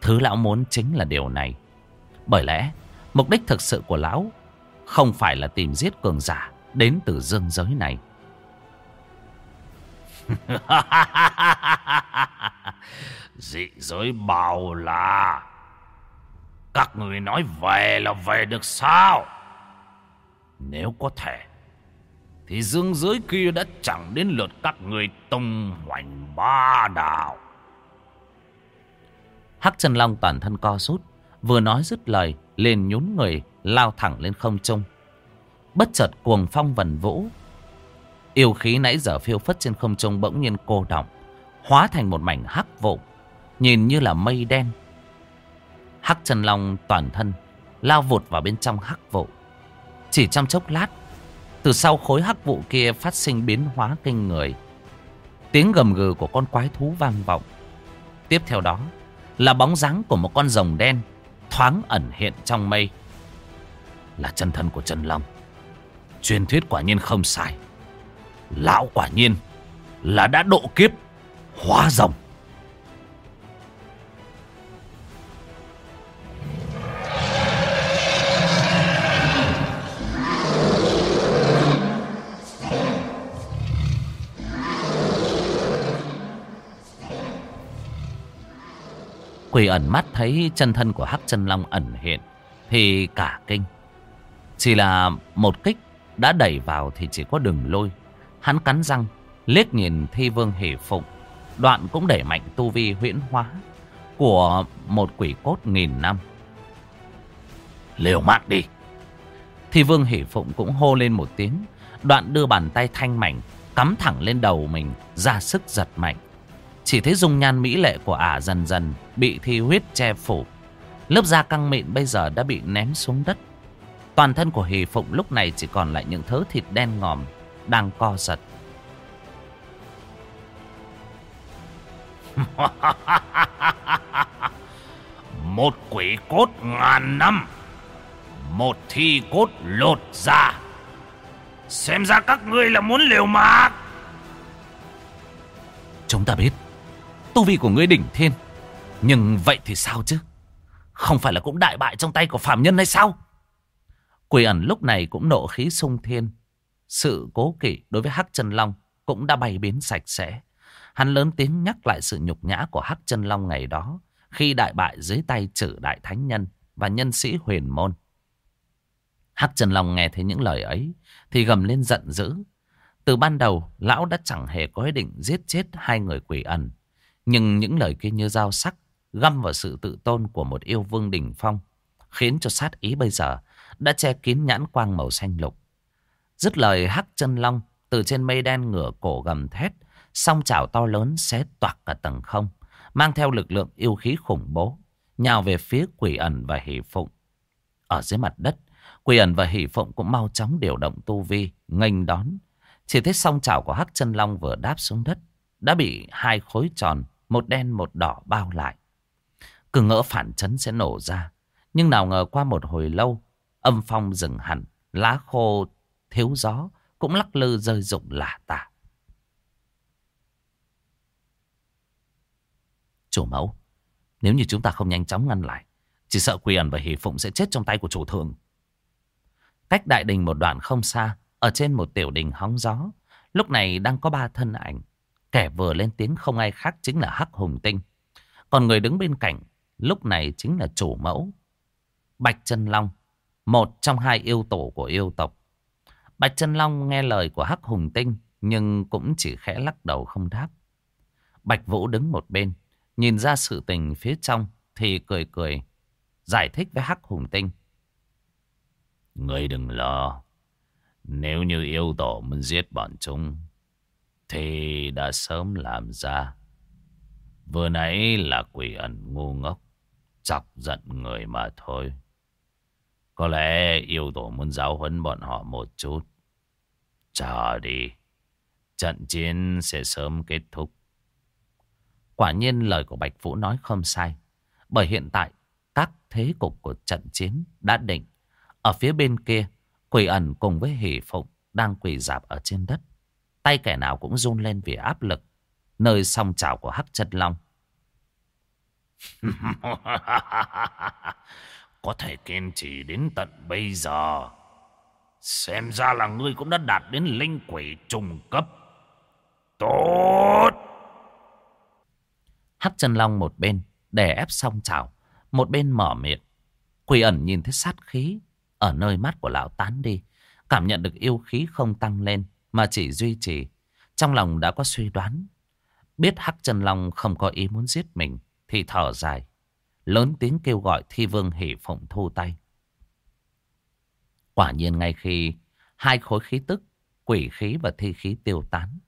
Thứ lão muốn chính là điều này. Bởi lẽ, Mục đích thực sự của lão Không phải là tìm giết cường giả Đến từ dương giới này. Dị giới bảo là Các người nói về là về được sao? Nếu có thể thì dương giới kia đã chẳng đến lượt các người tung hoành ba đạo. Hắc chân long toàn thân co rút, Vừa nói dứt lời, liền nhún người, Lao thẳng lên không trung. Bất chợt cuồng phong vần vũ. Yêu khí nãy giờ phiêu phất trên không trung bỗng nhiên cô động, Hóa thành một mảnh hắc vụ, Nhìn như là mây đen. Hắc chân long toàn thân Lao vụt vào bên trong hắc vụ. Chỉ trong chốc lát từ sau khối hắc vụ kia phát sinh biến hóa kinh người, Tiếng gầm gừ của con quái thú vang vọng. Tiếp theo đó Là bóng dáng của một con rồng đen Thoáng ẩn hiện trong mây. Là chân thân của chân long. Truyền thuyết quả nhiên không sai. Lão quả nhiên Là đã độ kiếp Hóa rồng. Quỷ ẩn mắt thấy chân thân của Hắc chân Long ẩn hiện thì cả kinh. Chỉ là một kích đã đẩy vào thì chỉ có đường lôi. Hắn cắn răng, liếc nhìn Thi Vương hỉ Phụng. Đoạn cũng đẩy mạnh tu vi huyễn hóa của một quỷ cốt nghìn năm. Liều mạng đi. Thi Vương hỉ Phụng cũng hô lên một tiếng. Đoạn đưa bàn tay thanh mảnh cắm thẳng lên đầu mình ra sức giật mạnh. Chỉ thấy dung nhan mỹ lệ của ả dần dần bị thi huyết che phủ. Lớp da căng mịn bây giờ đã bị ném xuống đất. Toàn thân của Hỷ Phụng lúc này chỉ còn lại những thớ thịt đen ngòm đang co giật. Một quỷ cốt ngàn năm Một thi cốt lột ra Xem ra các ngươi là muốn liều mạng Chúng ta biết Tu vi của ngươi đỉnh thiên. Nhưng vậy thì sao chứ? Không phải là cũng đại bại trong tay của phạm nhân hay sao? Quỷ ẩn lúc này cũng nộ khí sung thiên. Sự cố kỵ đối với Hắc chân Long Cũng đã bay biến sạch sẽ. Hắn lớn tiếng nhắc lại sự nhục nhã của Hắc chân Long ngày đó Khi đại bại dưới tay trừ đại thánh nhân Và nhân sĩ huyền môn. Hắc Trần Long nghe thấy những lời ấy Thì gầm lên giận dữ. Từ ban đầu, lão đã chẳng hề có ý định giết chết hai người quỷ ẩn. Nhưng những lời kia như dao sắc Găm vào sự tự tôn của một yêu vương đỉnh phong Khiến cho sát ý bây giờ Đã che kín nhãn quang màu xanh lục Dứt lời Hắc chân Long Từ trên mây đen ngửa cổ gầm thét song chảo to lớn xé toạc cả tầng không, mang theo lực lượng yêu khí khủng bố, nhào về phía quỷ ẩn và hỷ phụng. Ở dưới mặt đất, quỷ ẩn và hỷ phụng cũng mau chóng điều động tu vi, nghênh đón. Chỉ thấy song chảo của hắc chân long vừa đáp xuống đất, đã bị hai khối tròn, một đen một đỏ bao lại. Cứ ngỡ phản chấn sẽ nổ ra, nhưng nào ngờ qua một hồi lâu, âm phong dừng hẳn, lá khô thiếu gió cũng lắc lư rơi rụng lả tả. Chủ mẫu, nếu như chúng ta không nhanh chóng ngăn lại, chỉ sợ Quỳ ẩn và Hỷ Phụng sẽ chết trong tay của chủ thượng. Cách đại đình một đoạn không xa, ở trên một tiểu đình hóng gió, lúc này đang có ba thân ảnh. Kẻ vừa lên tiếng không ai khác chính là Hắc Hùng Tinh. Còn người đứng bên cạnh, lúc này chính là chủ mẫu. Bạch Trân Long, một trong hai yêu tổ của yêu tộc. Bạch Trân Long nghe lời của Hắc Hùng Tinh, nhưng cũng chỉ khẽ lắc đầu không đáp. Bạch Vũ đứng một bên, Nhìn ra sự tình phía trong thì cười cười. Giải thích với Hắc Hùng Tinh. Ngươi đừng lo. Nếu như yêu tổ muốn giết bọn chúng thì đã sớm làm ra. Vừa nãy là quỷ ẩn ngu ngốc. Chọc giận người mà thôi. Có lẽ yêu tổ muốn giáo huấn bọn họ một chút. Chờ đi. Trận chiến sẽ sớm kết thúc. Quả nhiên lời của Bạch Vũ nói không sai. Bởi hiện tại các thế cục của trận chiến đã định. Ở phía bên kia, quỷ ẩn cùng với hỷ phụng đang quỳ dạp ở trên đất. Tay kẻ nào cũng run lên vì áp lực. Nơi song trào của Hắc chân Long. Có thể kiên trì đến tận bây giờ. Xem ra là ngươi cũng đã đạt đến linh quỷ trùng cấp. Tốt! Hắc chân long một bên đè ép song chảo, một bên mở miệng. Quỷ ẩn nhìn thấy sát khí ở nơi mắt của lão tán đi, cảm nhận được yêu khí không tăng lên mà chỉ duy trì. Trong lòng đã có suy đoán, biết Hắc Trần long không có ý muốn giết mình thì thở dài, lớn tiếng kêu gọi thi vương hỷ phụng thu tay. Quả nhiên ngay khi hai khối khí tức, quỷ khí và thi khí tiêu tán,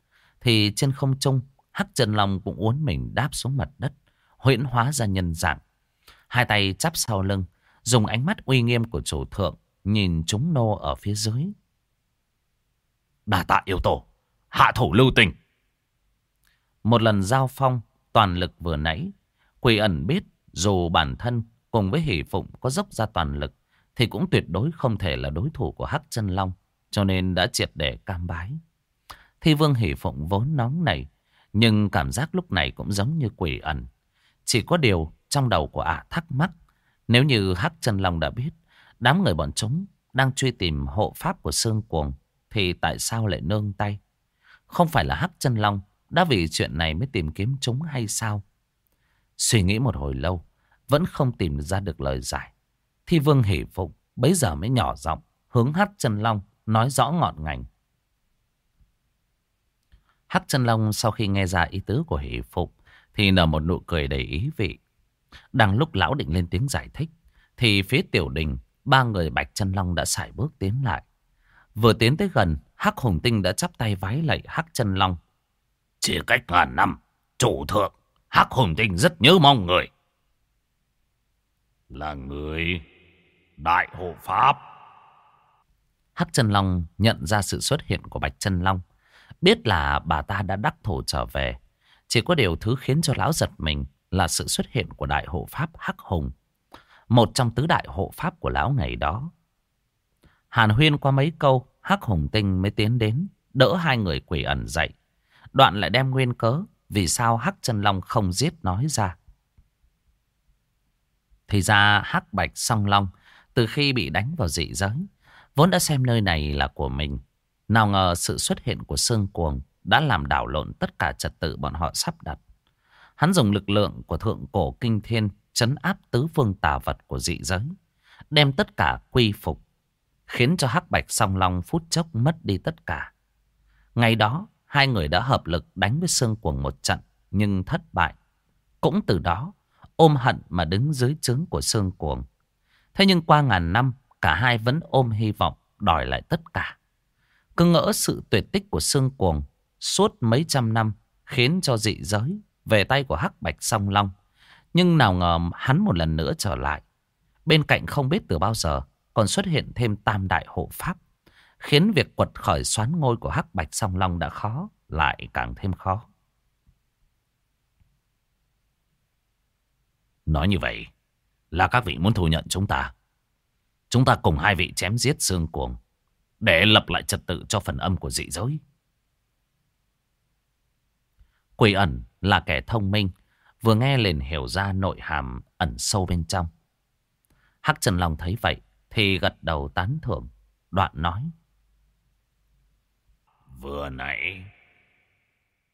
thì trên không trung Hắc Trần long cũng uốn mình đáp xuống mặt đất, huyễn hóa ra nhân dạng. Hai tay chắp sau lưng, dùng ánh mắt uy nghiêm của chủ thượng, nhìn chúng nô ở phía dưới. Đà tạ yêu tổ, hạ thủ lưu tình. Một lần giao phong, toàn lực vừa nãy, quỷ ẩn biết dù bản thân cùng với hỷ phụng có dốc ra toàn lực, thì cũng tuyệt đối không thể là đối thủ của Hắc chân long, cho nên đã triệt để cam bái. Thi vương hỷ phụng vốn nóng này, nhưng cảm giác lúc này cũng giống như quỷ ẩn. Chỉ có điều trong đầu của ả thắc mắc. Nếu như Hắc chân Long đã biết đám người bọn chúng đang truy tìm hộ pháp của Sương Cuồng thì tại sao lại nương tay? Không phải là Hắc chân Long đã vì chuyện này mới tìm kiếm chúng hay sao? Suy nghĩ một hồi lâu, vẫn không tìm ra được lời giải. Thi vương hỉ phục bấy giờ mới nhỏ giọng hướng hắc chân long nói rõ ngọn ngành. Hắc chân long sau khi nghe ra ý tứ của hỷ phục thì nở một nụ cười đầy ý vị. Đang lúc lão định lên tiếng giải thích thì phía tiểu đình ba người bạch chân long đã xài bước tiến lại. Vừa tiến tới gần Hắc hùng tinh đã chắp tay vái lạy Hắc chân long. Chỉ cách ngàn năm chủ thượng Hắc hùng tinh rất nhớ mong người. Là người đại hộ pháp. Hắc chân long nhận ra sự xuất hiện của bạch chân long. Biết là bà ta đã đắc thổ trở về. Chỉ có điều thứ khiến cho lão giật mình là sự xuất hiện của đại hộ pháp Hắc Hùng. Một trong tứ đại hộ pháp của lão ngày đó. Hàn huyên qua mấy câu, Hắc Hùng Tinh mới tiến đến, đỡ hai người quỷ ẩn dậy. Đoạn lại đem nguyên cớ vì sao Hắc chân Long không giết nói ra. Thì ra Hắc Bạch Song Long từ khi bị đánh vào dị giới, vốn đã xem nơi này là của mình. Nào ngờ sự xuất hiện của Sương Cuồng đã làm đảo lộn tất cả trật tự bọn họ sắp đặt. Hắn dùng lực lượng của thượng cổ kinh thiên chấn áp tứ phương tà vật của dị giới, đem tất cả quy phục, khiến cho hắc bạch song long phút chốc mất đi tất cả. Ngày đó, hai người đã hợp lực đánh với Sương Cuồng một trận, nhưng thất bại. Cũng từ đó, ôm hận mà đứng dưới trướng của Sương Cuồng. Thế nhưng qua ngàn năm, cả hai vẫn ôm hy vọng đòi lại tất cả. Cứ ngỡ sự tuyệt tích của Sương Cuồng suốt mấy trăm năm khiến cho dị giới về tay của Hắc Bạch Song Long. Nhưng nào ngờ hắn một lần nữa trở lại. Bên cạnh không biết từ bao giờ còn xuất hiện thêm tam đại hộ pháp. Khiến việc quật khởi xoán ngôi của Hắc Bạch Song Long đã khó, lại càng thêm khó. Nói như vậy là các vị muốn thu nhận chúng ta. Chúng ta cùng hai vị chém giết xương cuồng để lập lại trật tự cho phần âm của dị giới. Quỷ ẩn là kẻ thông minh, vừa nghe liền hiểu ra nội hàm ẩn sâu bên trong. Hắc Trần Long thấy vậy thì gật đầu tán thưởng, đoạn nói. Vừa nãy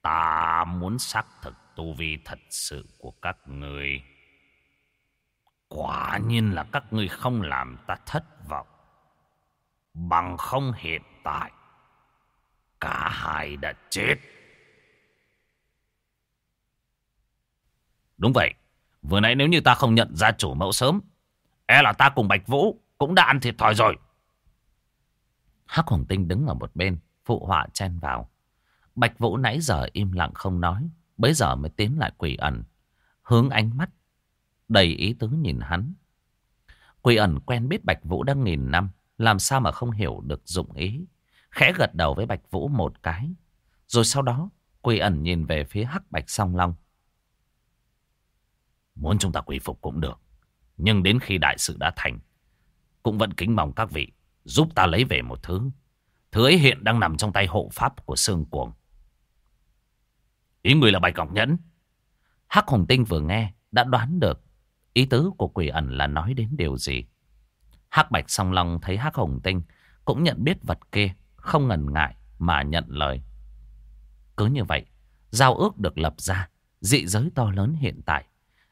ta muốn xác thực tu vi thật sự của các người. Quả nhiên là các ngươi không làm ta thất vọng. Bằng không hiện tại, cả hai đã chết. Đúng vậy, vừa nãy nếu như ta không nhận ra chủ mẫu sớm, e là ta cùng Bạch Vũ cũng đã ăn thịt thòi rồi. Hắc Hồng Tinh đứng ở một bên, phụ họa chen vào. Bạch Vũ nãy giờ im lặng không nói, bấy giờ mới tiến lại quỷ ẩn, hướng ánh mắt, đầy ý tứ nhìn hắn. Quỷ ẩn quen biết Bạch Vũ đã nghìn năm, làm sao mà không hiểu được dụng ý. Khẽ gật đầu với Bạch Vũ một cái, rồi sau đó quỷ ẩn nhìn về phía Hắc Bạch Song Long. Muốn chúng ta quỷ phục cũng được. Nhưng đến khi đại sự đã thành, cũng vẫn kính mong các vị giúp ta lấy về một thứ. Thứ ấy hiện đang nằm trong tay hộ pháp của Sương Cuồng. Ý người là Bạch Ngọc Nhẫn. Hắc Hồng Tinh vừa nghe đã đoán được ý tứ của quỷ ẩn là nói đến điều gì. Hắc Bạch song long thấy Hắc Hồng Tinh cũng nhận biết vật kia, không ngần ngại mà nhận lời. Cứ như vậy, giao ước được lập ra, dị giới to lớn hiện tại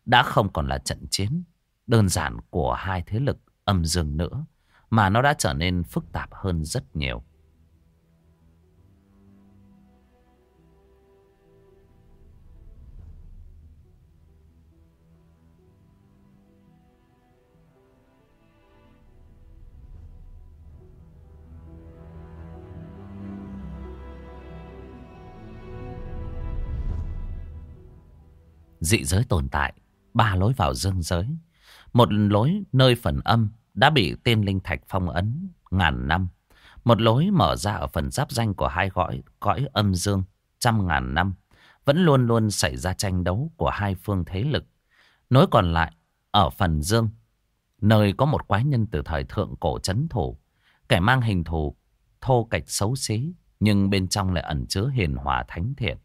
đã không còn là trận chiến đơn giản của hai thế lực âm dương nữa, mà nó đã trở nên phức tạp hơn rất nhiều. dị giới tồn tại ba lối vào dương giới. Một lối nơi phần âm đã bị tên linh thạch phong ấn ngàn năm. Một lối mở ra ở phần giáp danh của hai cõi, cõi âm dương trăm ngàn năm. Vẫn luôn luôn xảy ra tranh đấu của hai phương thế lực. Nối còn lại ở phần dương, nơi có một quái nhân từ thời thượng cổ chấn thủ. Kẻ mang hình thù thô cạch xấu xí, nhưng bên trong lại ẩn chứa hiền hòa thánh thiện.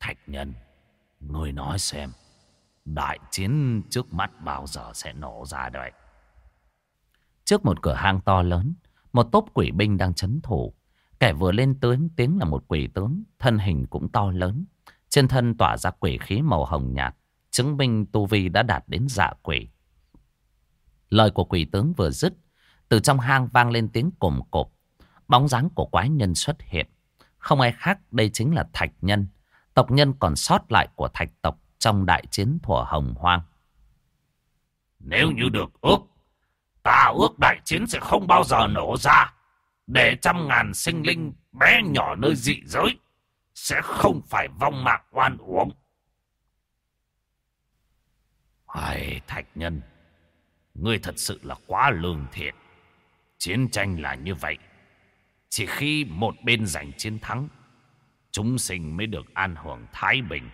Thạch nhân, người nói xem, đại chiến trước mắt bao giờ sẽ nổ ra đây? Trước một cửa hang to lớn, một tốp quỷ binh đang chấn thủ. Kẻ vừa lên tướng tiếng là một quỷ tướng, thân hình cũng to lớn. Trên thân tỏa ra quỷ khí màu hồng nhạt, chứng minh tu vi đã đạt đến dạ quỷ. Lời của quỷ tướng vừa dứt, từ trong hang vang lên tiếng cồm cộp. Bóng dáng của quái nhân xuất hiện. Không ai khác đây chính là Thạch Nhân, tộc nhân còn sót lại của Thạch tộc trong đại chiến thuở hồng hoang. Nếu như được ước, ta ước đại chiến sẽ không bao giờ nổ ra. Để trăm ngàn sinh linh bé nhỏ nơi dị giới sẽ không phải vong mạng oan uổng. Ai thạch nhân, ngươi thật sự là quá lương thiện. Chiến tranh là như vậy. Chỉ khi một bên giành chiến thắng, chúng sinh mới được an hưởng thái bình.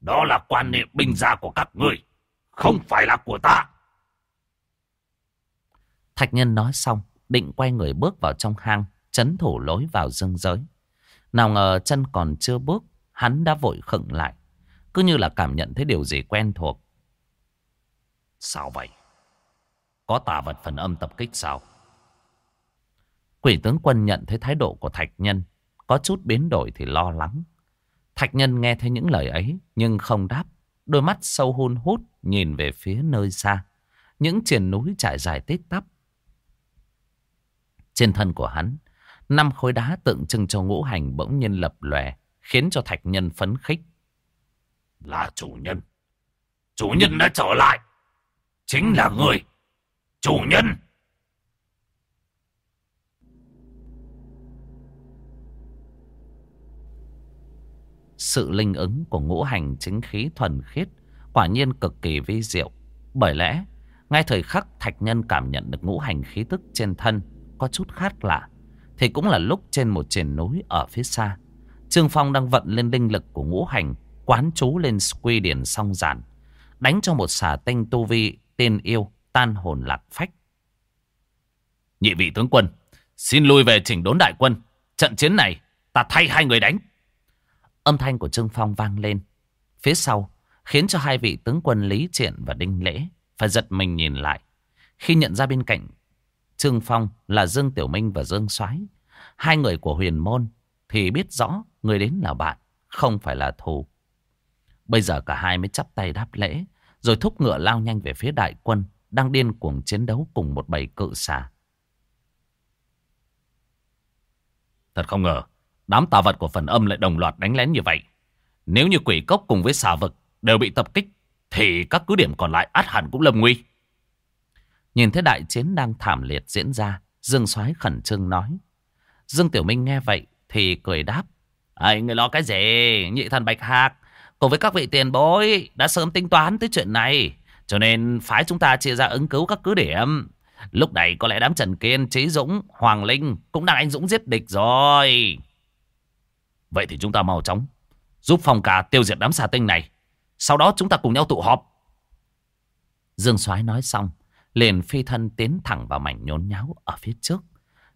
Đó là quan niệm binh gia của các người, không phải là của ta. Thạch nhân nói xong, định quay người bước vào trong hang, chấn thủ lối vào dương giới. Nào ngờ chân còn chưa bước, hắn đã vội khựng lại. Cứ như là cảm nhận thấy điều gì quen thuộc. Sao vậy? Có tà vật phần âm tập kích sao? Quỷ tướng quân nhận thấy thái độ của thạch nhân, có chút biến đổi thì lo lắng. Thạch nhân nghe thấy những lời ấy nhưng không đáp. Đôi mắt sâu hun hút nhìn về phía nơi xa. Những triền núi trải dài tít tắp. Trên thân của hắn, năm khối đá tượng trưng cho ngũ hành bỗng nhiên lập lòe, khiến cho thạch nhân phấn khích. Là chủ nhân. Chủ nhân đã trở lại. Chính là người. Chủ nhân. Sự linh ứng của ngũ hành chính khí thuần khiết quả nhiên cực kỳ vi diệu. Bởi lẽ, ngay thời khắc thạch nhân cảm nhận được ngũ hành khí tức trên thân có chút khác lạ. Thì cũng là lúc trên một triển núi ở phía xa. Trương Phong đang vận lên linh lực của ngũ hành, quán chú lên quy điển song giản. Đánh cho một xà tinh tu vi tên yêu tan hồn lạc phách. Nhị vị tướng quân, xin lui về chỉnh đốn đại quân. Trận chiến này, ta thay hai người đánh. Âm thanh của Trương Phong vang lên. Phía sau, khiến cho hai vị tướng quân Lý Triện và Đinh Lễ phải giật mình nhìn lại. Khi nhận ra bên cạnh Trương Phong là Dương Tiểu Minh và Dương Soái Hai người của huyền môn thì biết rõ người đến là bạn, không phải là thù. Bây giờ cả hai mới chắp tay đáp lễ, rồi thúc ngựa lao nhanh về phía đại quân, đang điên cuồng chiến đấu cùng một bầy cự xà. Thật không ngờ, đám tà vật của phần âm lại đồng loạt đánh lén như vậy. Nếu như quỷ cốc cùng với xà vực đều bị tập kích, thì các cứ điểm còn lại át hẳn cũng lâm nguy. Nhìn thấy đại chiến đang thảm liệt diễn ra, Dương Soái khẩn trương nói. Dương Tiểu Minh nghe vậy thì cười đáp. Ây, người lo cái gì? Nhị thần Bạch Hạc cùng với các vị tiền bối đã sớm tính toán tới chuyện này. Cho nên phái chúng ta chia ra ứng cứu các cứ điểm. Lúc này có lẽ đám Trần Kiên, Trí Dũng, Hoàng Linh cũng đang anh Dũng giết địch rồi. Vậy thì chúng ta mau chóng giúp phòng cả tiêu diệt đám xà tinh này. Sau đó chúng ta cùng nhau tụ họp. Dương Soái nói xong, liền phi thân tiến thẳng vào mảnh nhốn nháo ở phía trước.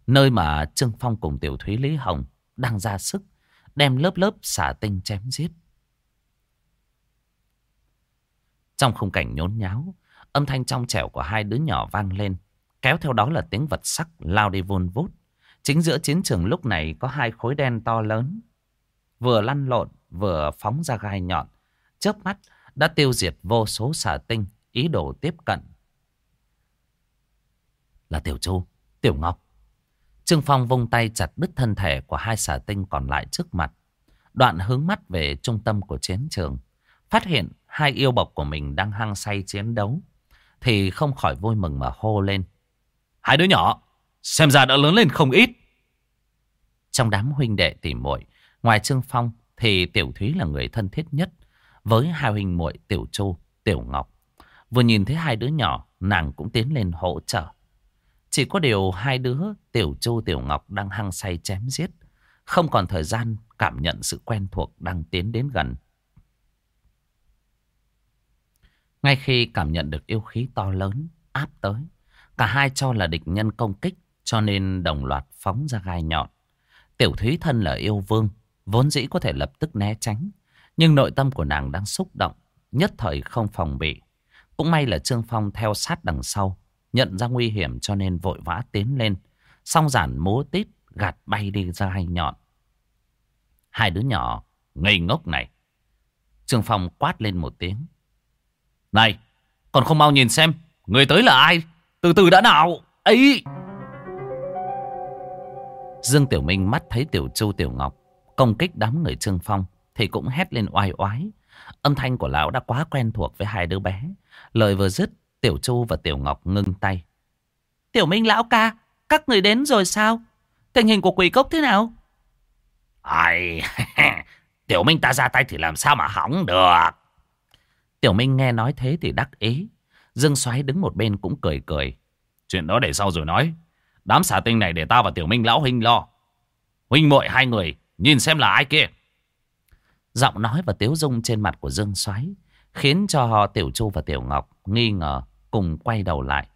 Nơi mà Trương Phong cùng Tiểu Thúy Lý Hồng đang ra sức đem lớp lớp xà tinh chém giết. Trong khung cảnh nhốn nháo, âm thanh trong trẻo của hai đứa nhỏ vang lên. Kéo theo đó là tiếng vật sắc lao đi vun vút. Chính giữa chiến trường lúc này có hai khối đen to lớn. Vừa lăn lộn, vừa phóng ra gai nhọn. Chớp mắt đã tiêu diệt vô số xà tinh, ý đồ tiếp cận. Là Tiểu Chu, Tiểu Ngọc. Trương Phong vung tay chặt đứt thân thể của hai xà tinh còn lại trước mặt. Đoạn hướng mắt về trung tâm của chiến trường. Phát hiện hai yêu bộc của mình đang hăng say chiến đấu. Thì không khỏi vui mừng mà hô lên. Hai đứa nhỏ, xem ra đã lớn lên không ít. Trong đám huynh đệ tỉ muội ngoài Trương Phong thì Tiểu Thúy là người thân thiết nhất. Với hai huynh muội Tiểu châu Tiểu Ngọc. Vừa nhìn thấy hai đứa nhỏ, nàng cũng tiến lên hỗ trợ. Chỉ có điều hai đứa Tiểu châu Tiểu Ngọc đang hăng say chém giết. Không còn thời gian cảm nhận sự quen thuộc đang tiến đến gần. Ngay khi cảm nhận được yêu khí to lớn áp tới. Cả hai cho là địch nhân công kích cho nên đồng loạt phóng ra gai nhọn. Tiểu Thúy thân là yêu vương, vốn dĩ có thể lập tức né tránh. Nhưng nội tâm của nàng đang xúc động, nhất thời không phòng bị. Cũng may là Trương Phong theo sát đằng sau, Nhận ra nguy hiểm cho nên vội vã tiến lên. Song giản múa tít gạt bay đi ra hai nhọn. Hai đứa nhỏ ngây ngốc này. Trương Phong quát lên một tiếng. Này, còn không mau nhìn xem, người tới là ai? Từ từ đã nào, ấy! Dương Tiểu Minh mắt thấy Tiểu Châu Tiểu Ngọc công kích đám người Trương Phong thì cũng hét lên oai oái. Âm thanh của lão đã quá quen thuộc với hai đứa bé. Lời vừa dứt, Tiểu Chu và Tiểu Ngọc ngưng tay. Tiểu Minh lão ca, các người đến rồi sao? Tình hình của quỷ cốc thế nào? Ai, Tiểu Minh ta ra tay thì làm sao mà hỏng được. Tiểu Minh nghe nói thế thì đắc ý. Dương xoáy đứng một bên cũng cười cười. Chuyện đó để sau rồi nói. Đám xà tinh này để ta và Tiểu Minh lão huynh lo. Huynh muội hai người, nhìn xem là ai kia. Giọng nói và tiếu dung trên mặt của Dương xoáy khiến cho Tiểu Chu và Tiểu Ngọc nghi ngờ cùng quay đầu lại.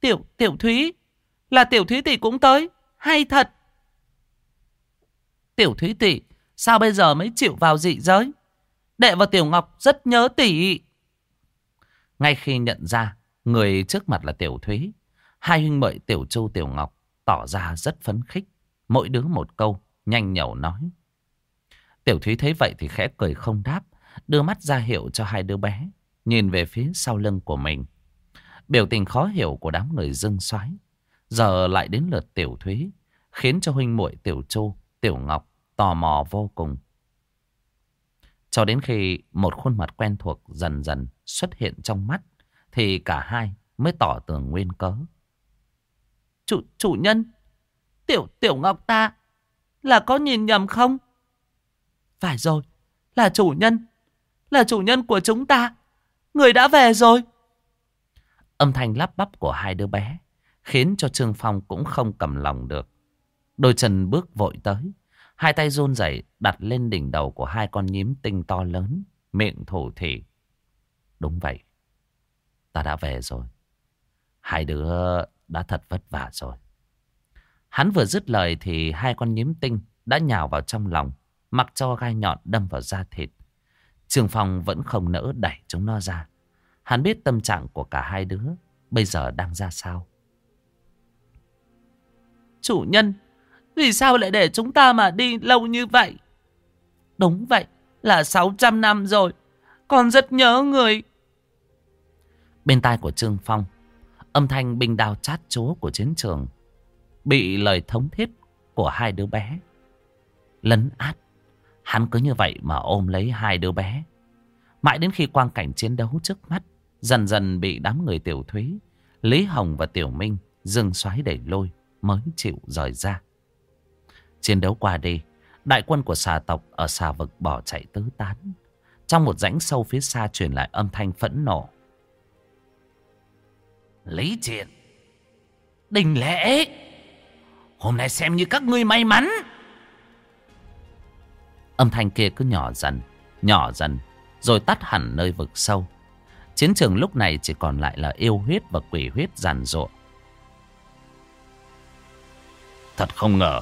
Tiểu, Tiểu Thúy, là Tiểu Thúy tỷ cũng tới, hay thật. Tiểu Thúy tỷ, sao bây giờ mới chịu vào dị giới? Đệ và Tiểu Ngọc rất nhớ tỷ. Ngay khi nhận ra người trước mặt là Tiểu Thúy, hai huynh muội Tiểu Chu Tiểu Ngọc tỏ ra rất phấn khích. Mỗi đứa một câu, nhanh nhẩu nói. Tiểu Thúy thấy vậy thì khẽ cười không đáp, đưa mắt ra hiệu cho hai đứa bé, nhìn về phía sau lưng của mình. Biểu tình khó hiểu của đám người dưng xoáy. Giờ lại đến lượt Tiểu Thúy, khiến cho huynh muội Tiểu châu Tiểu Ngọc tò mò vô cùng. Cho đến khi một khuôn mặt quen thuộc dần dần xuất hiện trong mắt, thì cả hai mới tỏ tường nguyên cớ. Chủ, chủ nhân, Tiểu, Tiểu Ngọc ta là có nhìn nhầm không? Phải rồi, là chủ nhân, là chủ nhân của chúng ta. Người đã về rồi. Âm thanh lắp bắp của hai đứa bé khiến cho Trương Phong cũng không cầm lòng được. Đôi chân bước vội tới, hai tay run rẩy đặt lên đỉnh đầu của hai con nhím tinh to lớn, miệng thủ thỉ. Đúng vậy, ta đã về rồi. Hai đứa đã thật vất vả rồi. Hắn vừa dứt lời thì hai con nhím tinh đã nhào vào trong lòng, mặc cho gai nhọn đâm vào da thịt. Trường Phong vẫn không nỡ đẩy chúng nó ra. Hắn biết tâm trạng của cả hai đứa bây giờ đang ra sao. Chủ nhân, vì sao lại để chúng ta mà đi lâu như vậy? Đúng vậy, là 600 năm rồi. Con rất nhớ người. Bên tai của Trương Phong, âm thanh binh đao chát chúa của chiến trường bị lời thống thiết của hai đứa bé lấn át. Hắn cứ như vậy mà ôm lấy hai đứa bé. Mãi đến khi quang cảnh chiến đấu trước mắt dần dần bị đám người tiểu thúy, Lý Hồng và Tiểu Minh dừng xoáy đẩy lôi mới chịu rời ra. Chiến đấu qua đi, đại quân của xà tộc ở xà vực bỏ chạy tứ tán. Trong một rãnh sâu phía xa truyền lại âm thanh phẫn nộ. Lý Triện, Đình Lễ, hôm nay xem như các ngươi may mắn. Âm thanh kia cứ nhỏ dần, nhỏ dần, rồi tắt hẳn nơi vực sâu. Chiến trường lúc này chỉ còn lại là yêu huyết và quỷ huyết giàn rộ. Thật không ngờ,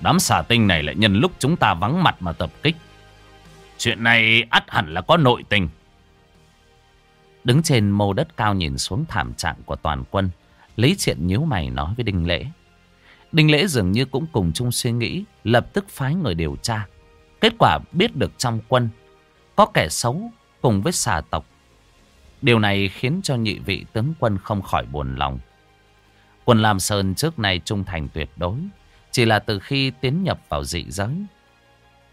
đám xà tinh này lại nhân lúc chúng ta vắng mặt mà tập kích. Chuyện này ắt hẳn là có nội tình. Đứng trên mô đất cao nhìn xuống thảm trạng của toàn quân, Lý Triện nhíu mày nói với Đinh Lễ. Đinh Lễ dường như cũng cùng chung suy nghĩ, lập tức phái người điều tra. Kết quả biết được trong quân có kẻ xấu cùng với xà tộc. Điều này khiến cho nhị vị tướng quân không khỏi buồn lòng. Quân Lam Sơn trước nay trung thành tuyệt đối, chỉ là từ khi tiến nhập vào dị giới.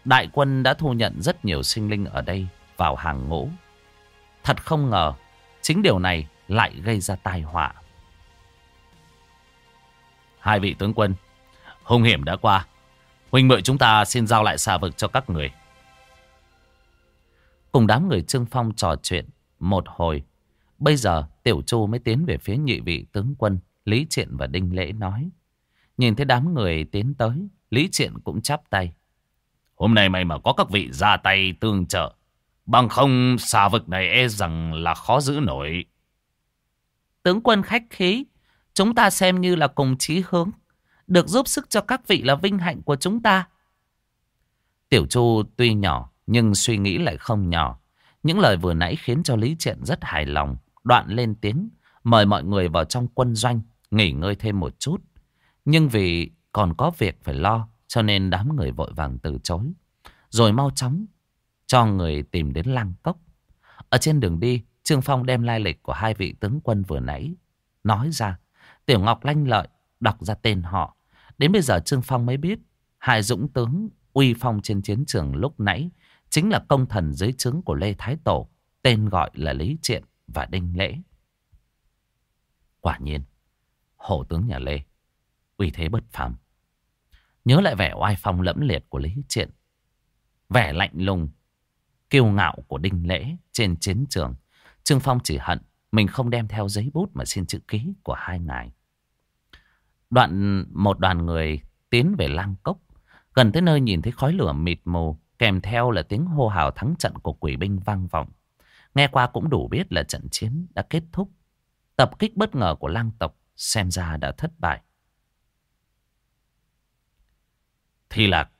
Đại quân đã thu nhận rất nhiều sinh linh ở đây vào hàng ngũ. Thật không ngờ, chính điều này lại gây ra tai họa. Hai vị tướng quân, hung hiểm đã qua. Huynh mượn chúng ta xin giao lại xà vực cho các người. Cùng đám người Trương Phong trò chuyện một hồi. Bây giờ Tiểu Chu mới tiến về phía nhị vị tướng quân Lý Triện và Đinh Lễ nói. Nhìn thấy đám người tiến tới, Lý Triện cũng chắp tay. Hôm nay may mà có các vị ra tay tương trợ. Bằng không xà vực này e rằng là khó giữ nổi. Tướng quân khách khí, chúng ta xem như là cùng chí hướng. Được giúp sức cho các vị là vinh hạnh của chúng ta. Tiểu Chu tuy nhỏ nhưng suy nghĩ lại không nhỏ. Những lời vừa nãy khiến cho Lý Triện rất hài lòng. Đoạn lên tiếng mời mọi người vào trong quân doanh nghỉ ngơi thêm một chút. Nhưng vì còn có việc phải lo cho nên đám người vội vàng từ chối. Rồi mau chóng cho người tìm đến lăng cốc. Ở trên đường đi, Trương Phong đem lai lịch của hai vị tướng quân vừa nãy nói ra. Tiểu Ngọc lanh lợi đọc ra tên họ. Đến bây giờ Trương Phong mới biết hai dũng tướng uy phong trên chiến trường lúc nãy chính là công thần dưới trướng của Lê Thái Tổ, tên gọi là Lý Triện và Đinh Lễ. Quả nhiên, hổ tướng nhà Lê, uy thế bất phàm. Nhớ lại vẻ oai phong lẫm liệt của Lý Triện, vẻ lạnh lùng, kiêu ngạo của Đinh Lễ trên chiến trường. Trương Phong chỉ hận mình không đem theo giấy bút mà xin chữ ký của hai ngài. Đoạn một đoàn người tiến về lang cốc. Gần tới nơi nhìn thấy khói lửa mịt mù, kèm theo là tiếng hô hào thắng trận của quỷ binh vang vọng. Nghe qua cũng đủ biết là trận chiến đã kết thúc. Tập kích bất ngờ của lang tộc xem ra đã thất bại. Thi lạc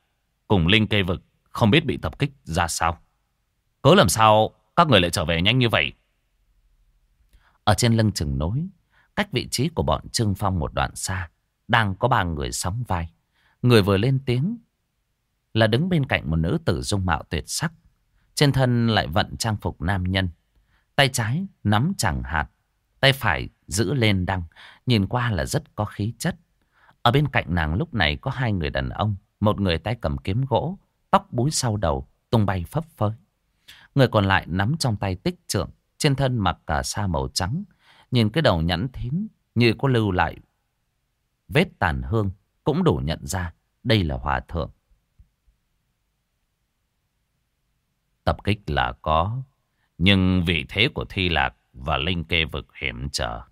cùng Linh cây vực không biết bị tập kích ra sao. Cớ làm sao các người lại trở về nhanh như vậy? Ở trên lưng chừng nối, cách vị trí của bọn Trương Phong một đoạn xa, đang có ba người sóng vai. Người vừa lên tiếng là đứng bên cạnh một nữ tử dung mạo tuyệt sắc. Trên thân lại vận trang phục nam nhân. Tay trái nắm chẳng hạt. Tay phải giữ lên đăng. Nhìn qua là rất có khí chất. Ở bên cạnh nàng lúc này có hai người đàn ông. Một người tay cầm kiếm gỗ. Tóc búi sau đầu. Tung bay phấp phới. Người còn lại nắm trong tay tích trượng. Trên thân mặc cả sa màu trắng. Nhìn cái đầu nhẵn thím Như có lưu lại vết tàn hương. Cũng đủ nhận ra đây là hòa thượng. Tập kích là có, nhưng vị thế của Thi Lạc và Linh Kê vực hiểm trở.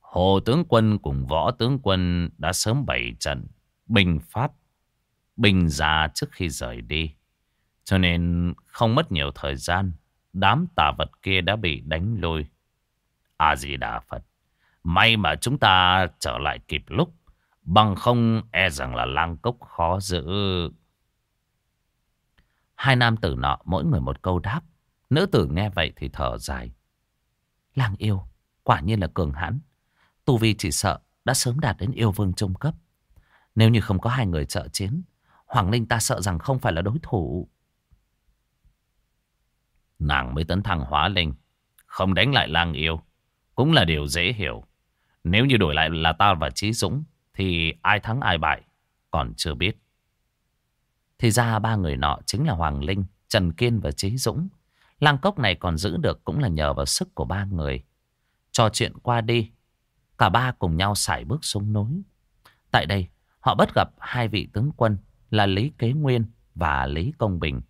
Hồ tướng quân cùng võ tướng quân đã sớm bày trận, bình pháp bình ra trước khi rời đi. Cho nên không mất nhiều thời gian, đám tà vật kia đã bị đánh lôi. A-di-đà Phật, may mà chúng ta trở lại kịp lúc, bằng không e rằng là lang cốc khó giữ. Hai nam tử nọ mỗi người một câu đáp. Nữ tử nghe vậy thì thở dài. Lang yêu, quả nhiên là cường hãn. Tu Vi chỉ sợ đã sớm đạt đến yêu vương trung cấp. Nếu như không có hai người trợ chiến, Hoàng Linh ta sợ rằng không phải là đối thủ. Nàng mới tấn thăng hóa linh, không đánh lại lang yêu, cũng là điều dễ hiểu. Nếu như đổi lại là ta và Trí Dũng, thì ai thắng ai bại, còn chưa biết. Thì ra ba người nọ chính là Hoàng Linh, Trần Kiên và Trí Dũng. Lăng cốc này còn giữ được cũng là nhờ vào sức của ba người. Trò chuyện qua đi, cả ba cùng nhau sải bước xuống núi. Tại đây, họ bất gặp hai vị tướng quân là Lý Kế Nguyên và Lý Công Bình.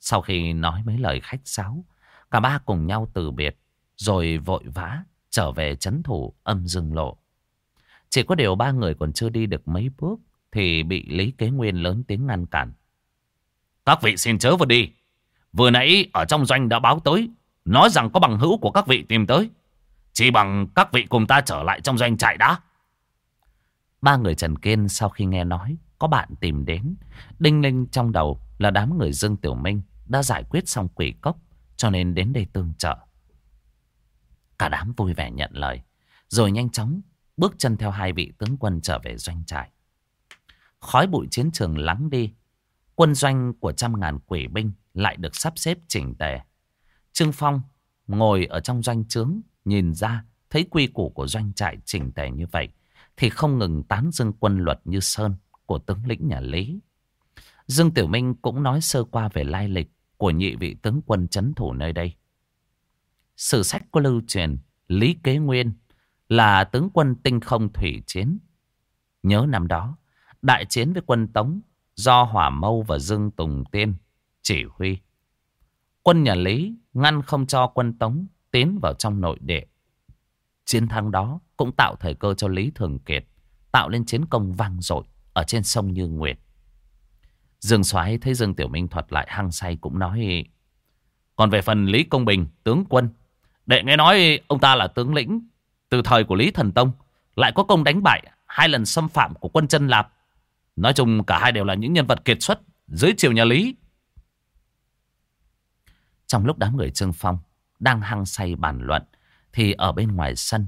Sau khi nói mấy lời khách sáo, cả ba cùng nhau từ biệt, rồi vội vã trở về chấn thủ âm dương lộ. Chỉ có điều ba người còn chưa đi được mấy bước thì bị Lý Kế Nguyên lớn tiếng ngăn cản. Các vị xin chớ vào đi. Vừa nãy ở trong doanh đã báo tới. Nói rằng có bằng hữu của các vị tìm tới. Chỉ bằng các vị cùng ta trở lại trong doanh trại đã. Ba người Trần Kiên sau khi nghe nói có bạn tìm đến. Đinh ninh trong đầu là đám người Dương Tiểu Minh đã giải quyết xong quỷ cốc cho nên đến đây tương trợ. Cả đám vui vẻ nhận lời. Rồi nhanh chóng bước chân theo hai vị tướng quân trở về doanh trại. Khói bụi chiến trường lắng đi. Quân doanh của trăm ngàn quỷ binh lại được sắp xếp chỉnh tề. Trương Phong ngồi ở trong doanh trướng, nhìn ra, thấy quy củ của doanh trại chỉnh tề như vậy, thì không ngừng tán dương quân luật như sơn của tướng lĩnh nhà Lý. Dương Tiểu Minh cũng nói sơ qua về lai lịch của nhị vị tướng quân chấn thủ nơi đây. Sử sách có lưu truyền Lý Kế Nguyên là tướng quân tinh không thủy chiến. Nhớ năm đó, đại chiến với quân Tống do Hỏa Mâu và Dương Tùng Tiên chỉ huy. Quân nhà Lý ngăn không cho quân Tống tiến vào trong nội địa. Chiến thắng đó cũng tạo thời cơ cho Lý Thường Kiệt tạo lên chiến công vang dội ở trên sông Như Nguyệt. Dương Soái thấy Dương Tiểu Minh thuật lại hăng say cũng nói Còn về phần Lý Công Bình, tướng quân Đệ nghe nói ông ta là tướng lĩnh từ thời của Lý Thần Tông Lại có công đánh bại hai lần xâm phạm của quân chân Lạp Nói chung cả hai đều là những nhân vật kiệt xuất dưới triều nhà Lý. Trong lúc đám người Trương Phong đang hăng say bàn luận thì ở bên ngoài sân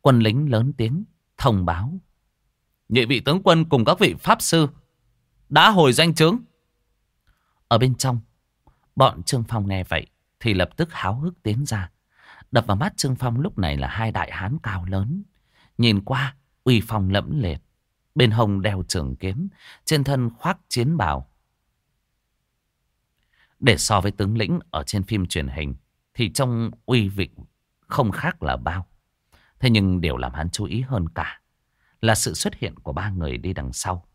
quân lính lớn tiếng thông báo Nhị vị tướng quân cùng các vị pháp sư đã hồi danh chứng. Ở bên trong, bọn Trương Phong nghe vậy thì lập tức háo hức tiến ra. Đập vào mắt Trương Phong lúc này là hai đại hán cao lớn. Nhìn qua, uy phong lẫm liệt. Bên hông đeo trường kiếm, trên thân khoác chiến bào. Để so với tướng lĩnh ở trên phim truyền hình, thì trong uy vị không khác là bao. Thế nhưng điều làm hắn chú ý hơn cả là sự xuất hiện của ba người đi đằng sau.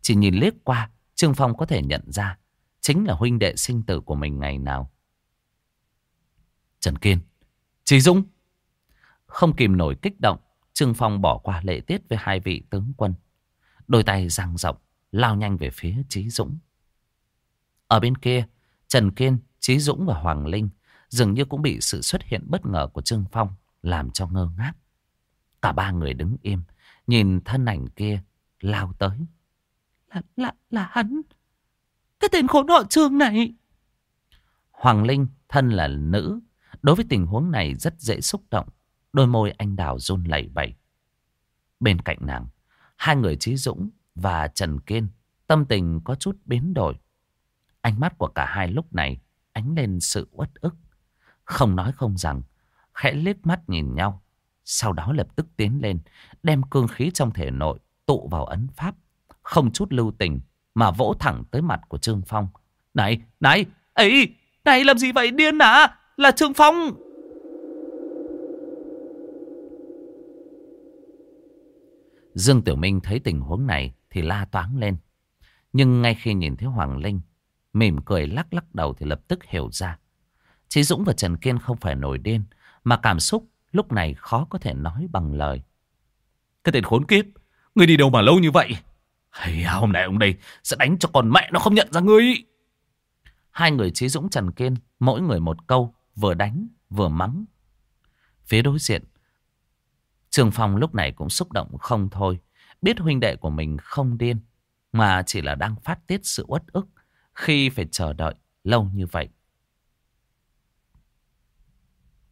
Chỉ nhìn liếc qua, Trương Phong có thể nhận ra chính là huynh đệ sinh tử của mình ngày nào. Trần Kiên, Trí Dũng. Không kìm nổi kích động, Trương Phong bỏ qua lễ tiết với hai vị tướng quân. Đôi tay giang rộng, lao nhanh về phía Trí Dũng. Ở bên kia, Trần Kiên, Trí Dũng và Hoàng Linh dường như cũng bị sự xuất hiện bất ngờ của Trương Phong làm cho ngơ ngác. Cả ba người đứng im, nhìn thân ảnh kia lao tới. Là, là, là hắn. Cái tên khốn họ Trương này. Hoàng Linh, thân là nữ, đối với tình huống này rất dễ xúc động. Đôi môi anh đào run lẩy bẩy. Bên cạnh nàng, hai người Trí Dũng và Trần Kiên tâm tình có chút biến đổi. Ánh mắt của cả hai lúc này ánh lên sự uất ức. Không nói không rằng, khẽ liếc mắt nhìn nhau. Sau đó lập tức tiến lên, đem cương khí trong thể nội tụ vào ấn pháp. Không chút lưu tình mà vỗ thẳng tới mặt của Trương Phong. Này, này, ấy, này làm gì vậy điên à? Là Trương Phong! Dương Tiểu Minh thấy tình huống này thì la toáng lên. Nhưng ngay khi nhìn thấy Hoàng Linh, mỉm cười lắc lắc đầu thì lập tức hiểu ra. Chí Dũng và Trần Kiên không phải nổi điên, mà cảm xúc lúc này khó có thể nói bằng lời. Cái tên khốn kiếp, người đi đâu mà lâu như vậy? Hay à, hôm nay ông đây sẽ đánh cho con mẹ nó không nhận ra ngươi. Hai người Chí Dũng Trần Kiên, mỗi người một câu, vừa đánh vừa mắng. Phía đối diện, Trường Phong lúc này cũng xúc động không thôi. Biết huynh đệ của mình không điên, mà chỉ là đang phát tiết sự uất ức khi phải chờ đợi lâu như vậy.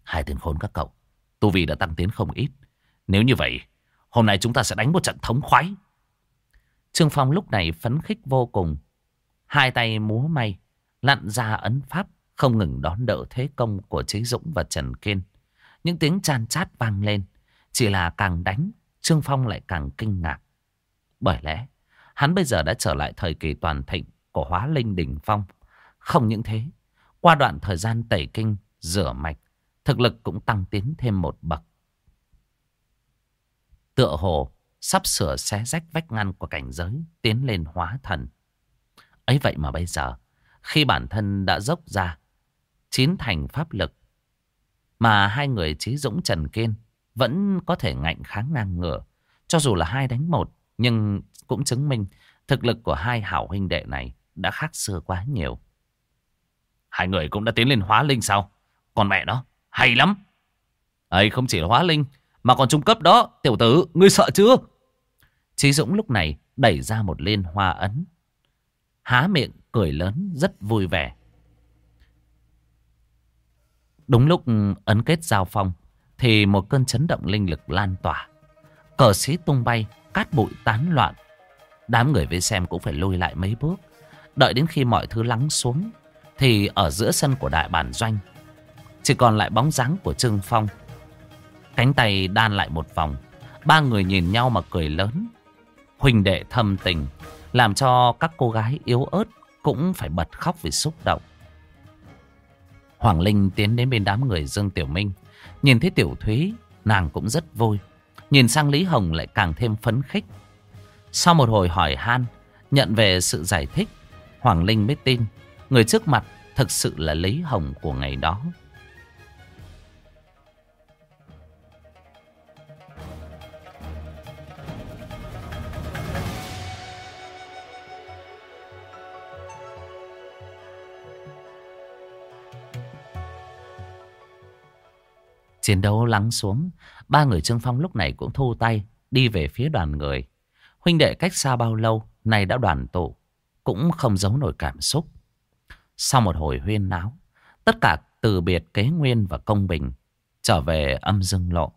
Hai tên khốn các cậu, tu vi đã tăng tiến không ít. Nếu như vậy, hôm nay chúng ta sẽ đánh một trận thống khoái. Trương Phong lúc này phấn khích vô cùng. Hai tay múa may, lặn ra ấn pháp, không ngừng đón đỡ thế công của Chí Dũng và Trần Kiên. Những tiếng chan chát vang lên. Chỉ là càng đánh, Trương Phong lại càng kinh ngạc. Bởi lẽ, hắn bây giờ đã trở lại thời kỳ toàn thịnh của hóa linh đỉnh phong. Không những thế, qua đoạn thời gian tẩy kinh, rửa mạch, thực lực cũng tăng tiến thêm một bậc. Tựa hồ sắp sửa xé rách vách ngăn của cảnh giới, tiến lên hóa thần. ấy vậy mà bây giờ, khi bản thân đã dốc ra, chín thành pháp lực, mà hai người Trí Dũng Trần Kiên vẫn có thể ngạnh kháng ngang ngửa. Cho dù là hai đánh một, nhưng cũng chứng minh thực lực của hai hảo huynh đệ này đã khác xưa quá nhiều. Hai người cũng đã tiến lên hóa linh sao? Còn mẹ nó, hay lắm. ấy không chỉ là hóa linh, mà còn trung cấp đó, tiểu tử, ngươi sợ chưa? Chí Dũng lúc này đẩy ra một liên hoa ấn. Há miệng, cười lớn, rất vui vẻ. Đúng lúc ấn kết giao phong, thì một cơn chấn động linh lực lan tỏa. Cờ xí tung bay, cát bụi tán loạn. Đám người với xem cũng phải lùi lại mấy bước. Đợi đến khi mọi thứ lắng xuống, thì ở giữa sân của đại bản doanh, chỉ còn lại bóng dáng của Trương Phong. Cánh tay đan lại một vòng, ba người nhìn nhau mà cười lớn. Huỳnh đệ thâm tình, làm cho các cô gái yếu ớt cũng phải bật khóc vì xúc động. Hoàng Linh tiến đến bên đám người Dương Tiểu Minh. Nhìn thấy Tiểu Thúy, nàng cũng rất vui. Nhìn sang Lý Hồng lại càng thêm phấn khích. Sau một hồi hỏi han, nhận về sự giải thích, Hoàng Linh mới tin người trước mặt thực sự là Lý Hồng của ngày đó. Chiến đấu lắng xuống, ba người Trương Phong lúc này cũng thu tay, đi về phía đoàn người. Huynh đệ cách xa bao lâu, này đã đoàn tụ, cũng không giấu nổi cảm xúc. Sau một hồi huyên náo, tất cả từ biệt kế nguyên và công bình, trở về âm dương lộ.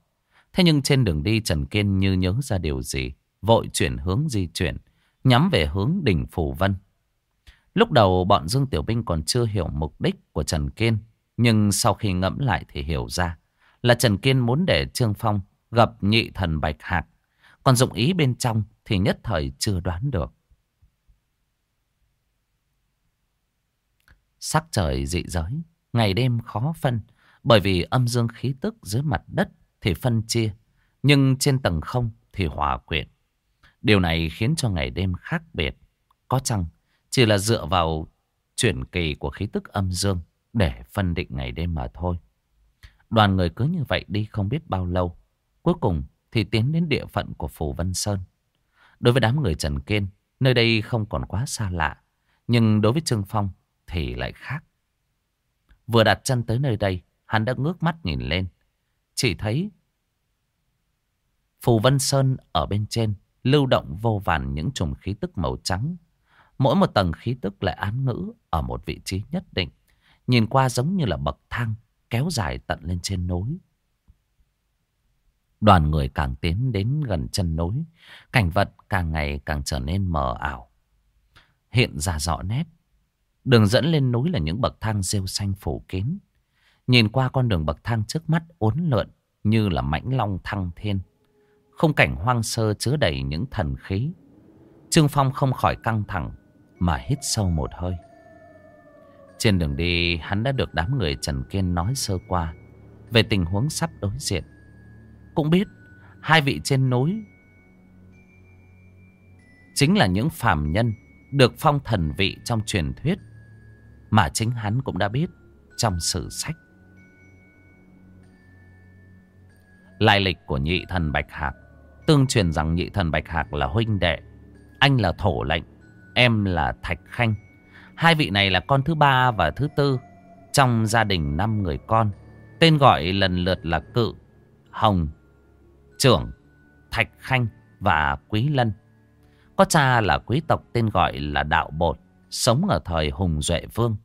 Thế nhưng trên đường đi Trần Kiên như nhớ ra điều gì, vội chuyển hướng di chuyển, nhắm về hướng đỉnh Phủ Vân. Lúc đầu bọn Dương Tiểu Binh còn chưa hiểu mục đích của Trần Kiên, nhưng sau khi ngẫm lại thì hiểu ra là Trần Kiên muốn để Trương Phong gặp nhị thần Bạch Hạc, còn dụng ý bên trong thì nhất thời chưa đoán được. Sắc trời dị giới, ngày đêm khó phân, bởi vì âm dương khí tức dưới mặt đất thì phân chia, nhưng trên tầng không thì hòa quyện. Điều này khiến cho ngày đêm khác biệt. Có chăng chỉ là dựa vào chuyển kỳ của khí tức âm dương để phân định ngày đêm mà thôi. Đoàn người cứ như vậy đi không biết bao lâu. Cuối cùng thì tiến đến địa phận của Phủ Vân Sơn. Đối với đám người Trần Kiên, nơi đây không còn quá xa lạ. Nhưng đối với Trương Phong thì lại khác. Vừa đặt chân tới nơi đây, hắn đã ngước mắt nhìn lên. Chỉ thấy Phù Vân Sơn ở bên trên lưu động vô vàn những chùm khí tức màu trắng. Mỗi một tầng khí tức lại án ngữ ở một vị trí nhất định. Nhìn qua giống như là bậc thang kéo dài tận lên trên núi. Đoàn người càng tiến đến gần chân núi, cảnh vật càng ngày càng trở nên mờ ảo. Hiện ra rõ nét. Đường dẫn lên núi là những bậc thang rêu xanh phủ kín. Nhìn qua con đường bậc thang trước mắt uốn lượn như là mãnh long thăng thiên. Không cảnh hoang sơ chứa đầy những thần khí. Trương Phong không khỏi căng thẳng mà hít sâu một hơi. Trên đường đi, hắn đã được đám người Trần Kiên nói sơ qua về tình huống sắp đối diện. Cũng biết, hai vị trên núi chính là những phàm nhân được phong thần vị trong truyền thuyết mà chính hắn cũng đã biết trong sử sách. Lai lịch của nhị thần Bạch Hạc Tương truyền rằng nhị thần Bạch Hạc là huynh đệ, Anh là thổ lệnh, Em là Thạch Khanh Hai vị này là con thứ ba và thứ tư, Trong gia đình năm người con, Tên gọi lần lượt là Cự, Hồng, Trưởng, Thạch Khanh và Quý Lân Có cha là quý tộc tên gọi là Đạo Bột, Sống ở thời Hùng Duệ Vương,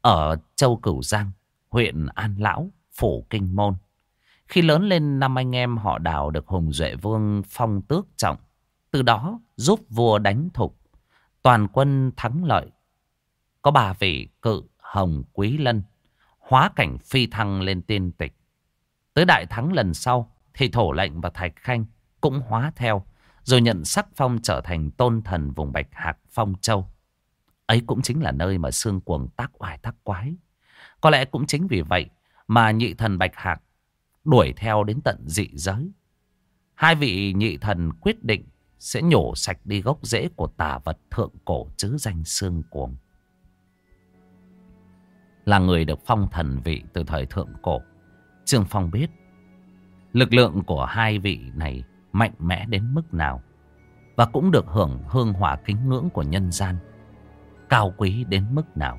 Ở Châu Cửu Giang, Huyện An Lão, Phủ Kinh Môn khi lớn lên, năm anh em họ đào được Hùng Duệ Vương phong tước trọng. Từ đó giúp vua đánh thục. Toàn quân thắng lợi. Có bà vị cự Hồng Quý Lân. Hóa cảnh phi thăng lên tiên tịch. Tới đại thắng lần sau, thì Thổ lệnh và Thạch Khanh cũng hóa theo. Rồi nhận sắc phong trở thành tôn thần vùng Bạch Hạc Phong Châu. Ấy cũng chính là nơi mà xương cuồng tác oai tác quái. Có lẽ cũng chính vì vậy mà nhị thần Bạch Hạc đuổi theo đến tận dị giới. Hai vị nhị thần quyết định sẽ nhổ sạch đi gốc rễ của tà vật thượng cổ chứ danh xương cuồng. Là người được phong thần vị từ thời thượng cổ, Trương Phong biết lực lượng của hai vị này mạnh mẽ đến mức nào và cũng được hưởng hương hỏa kính ngưỡng của nhân gian cao quý đến mức nào.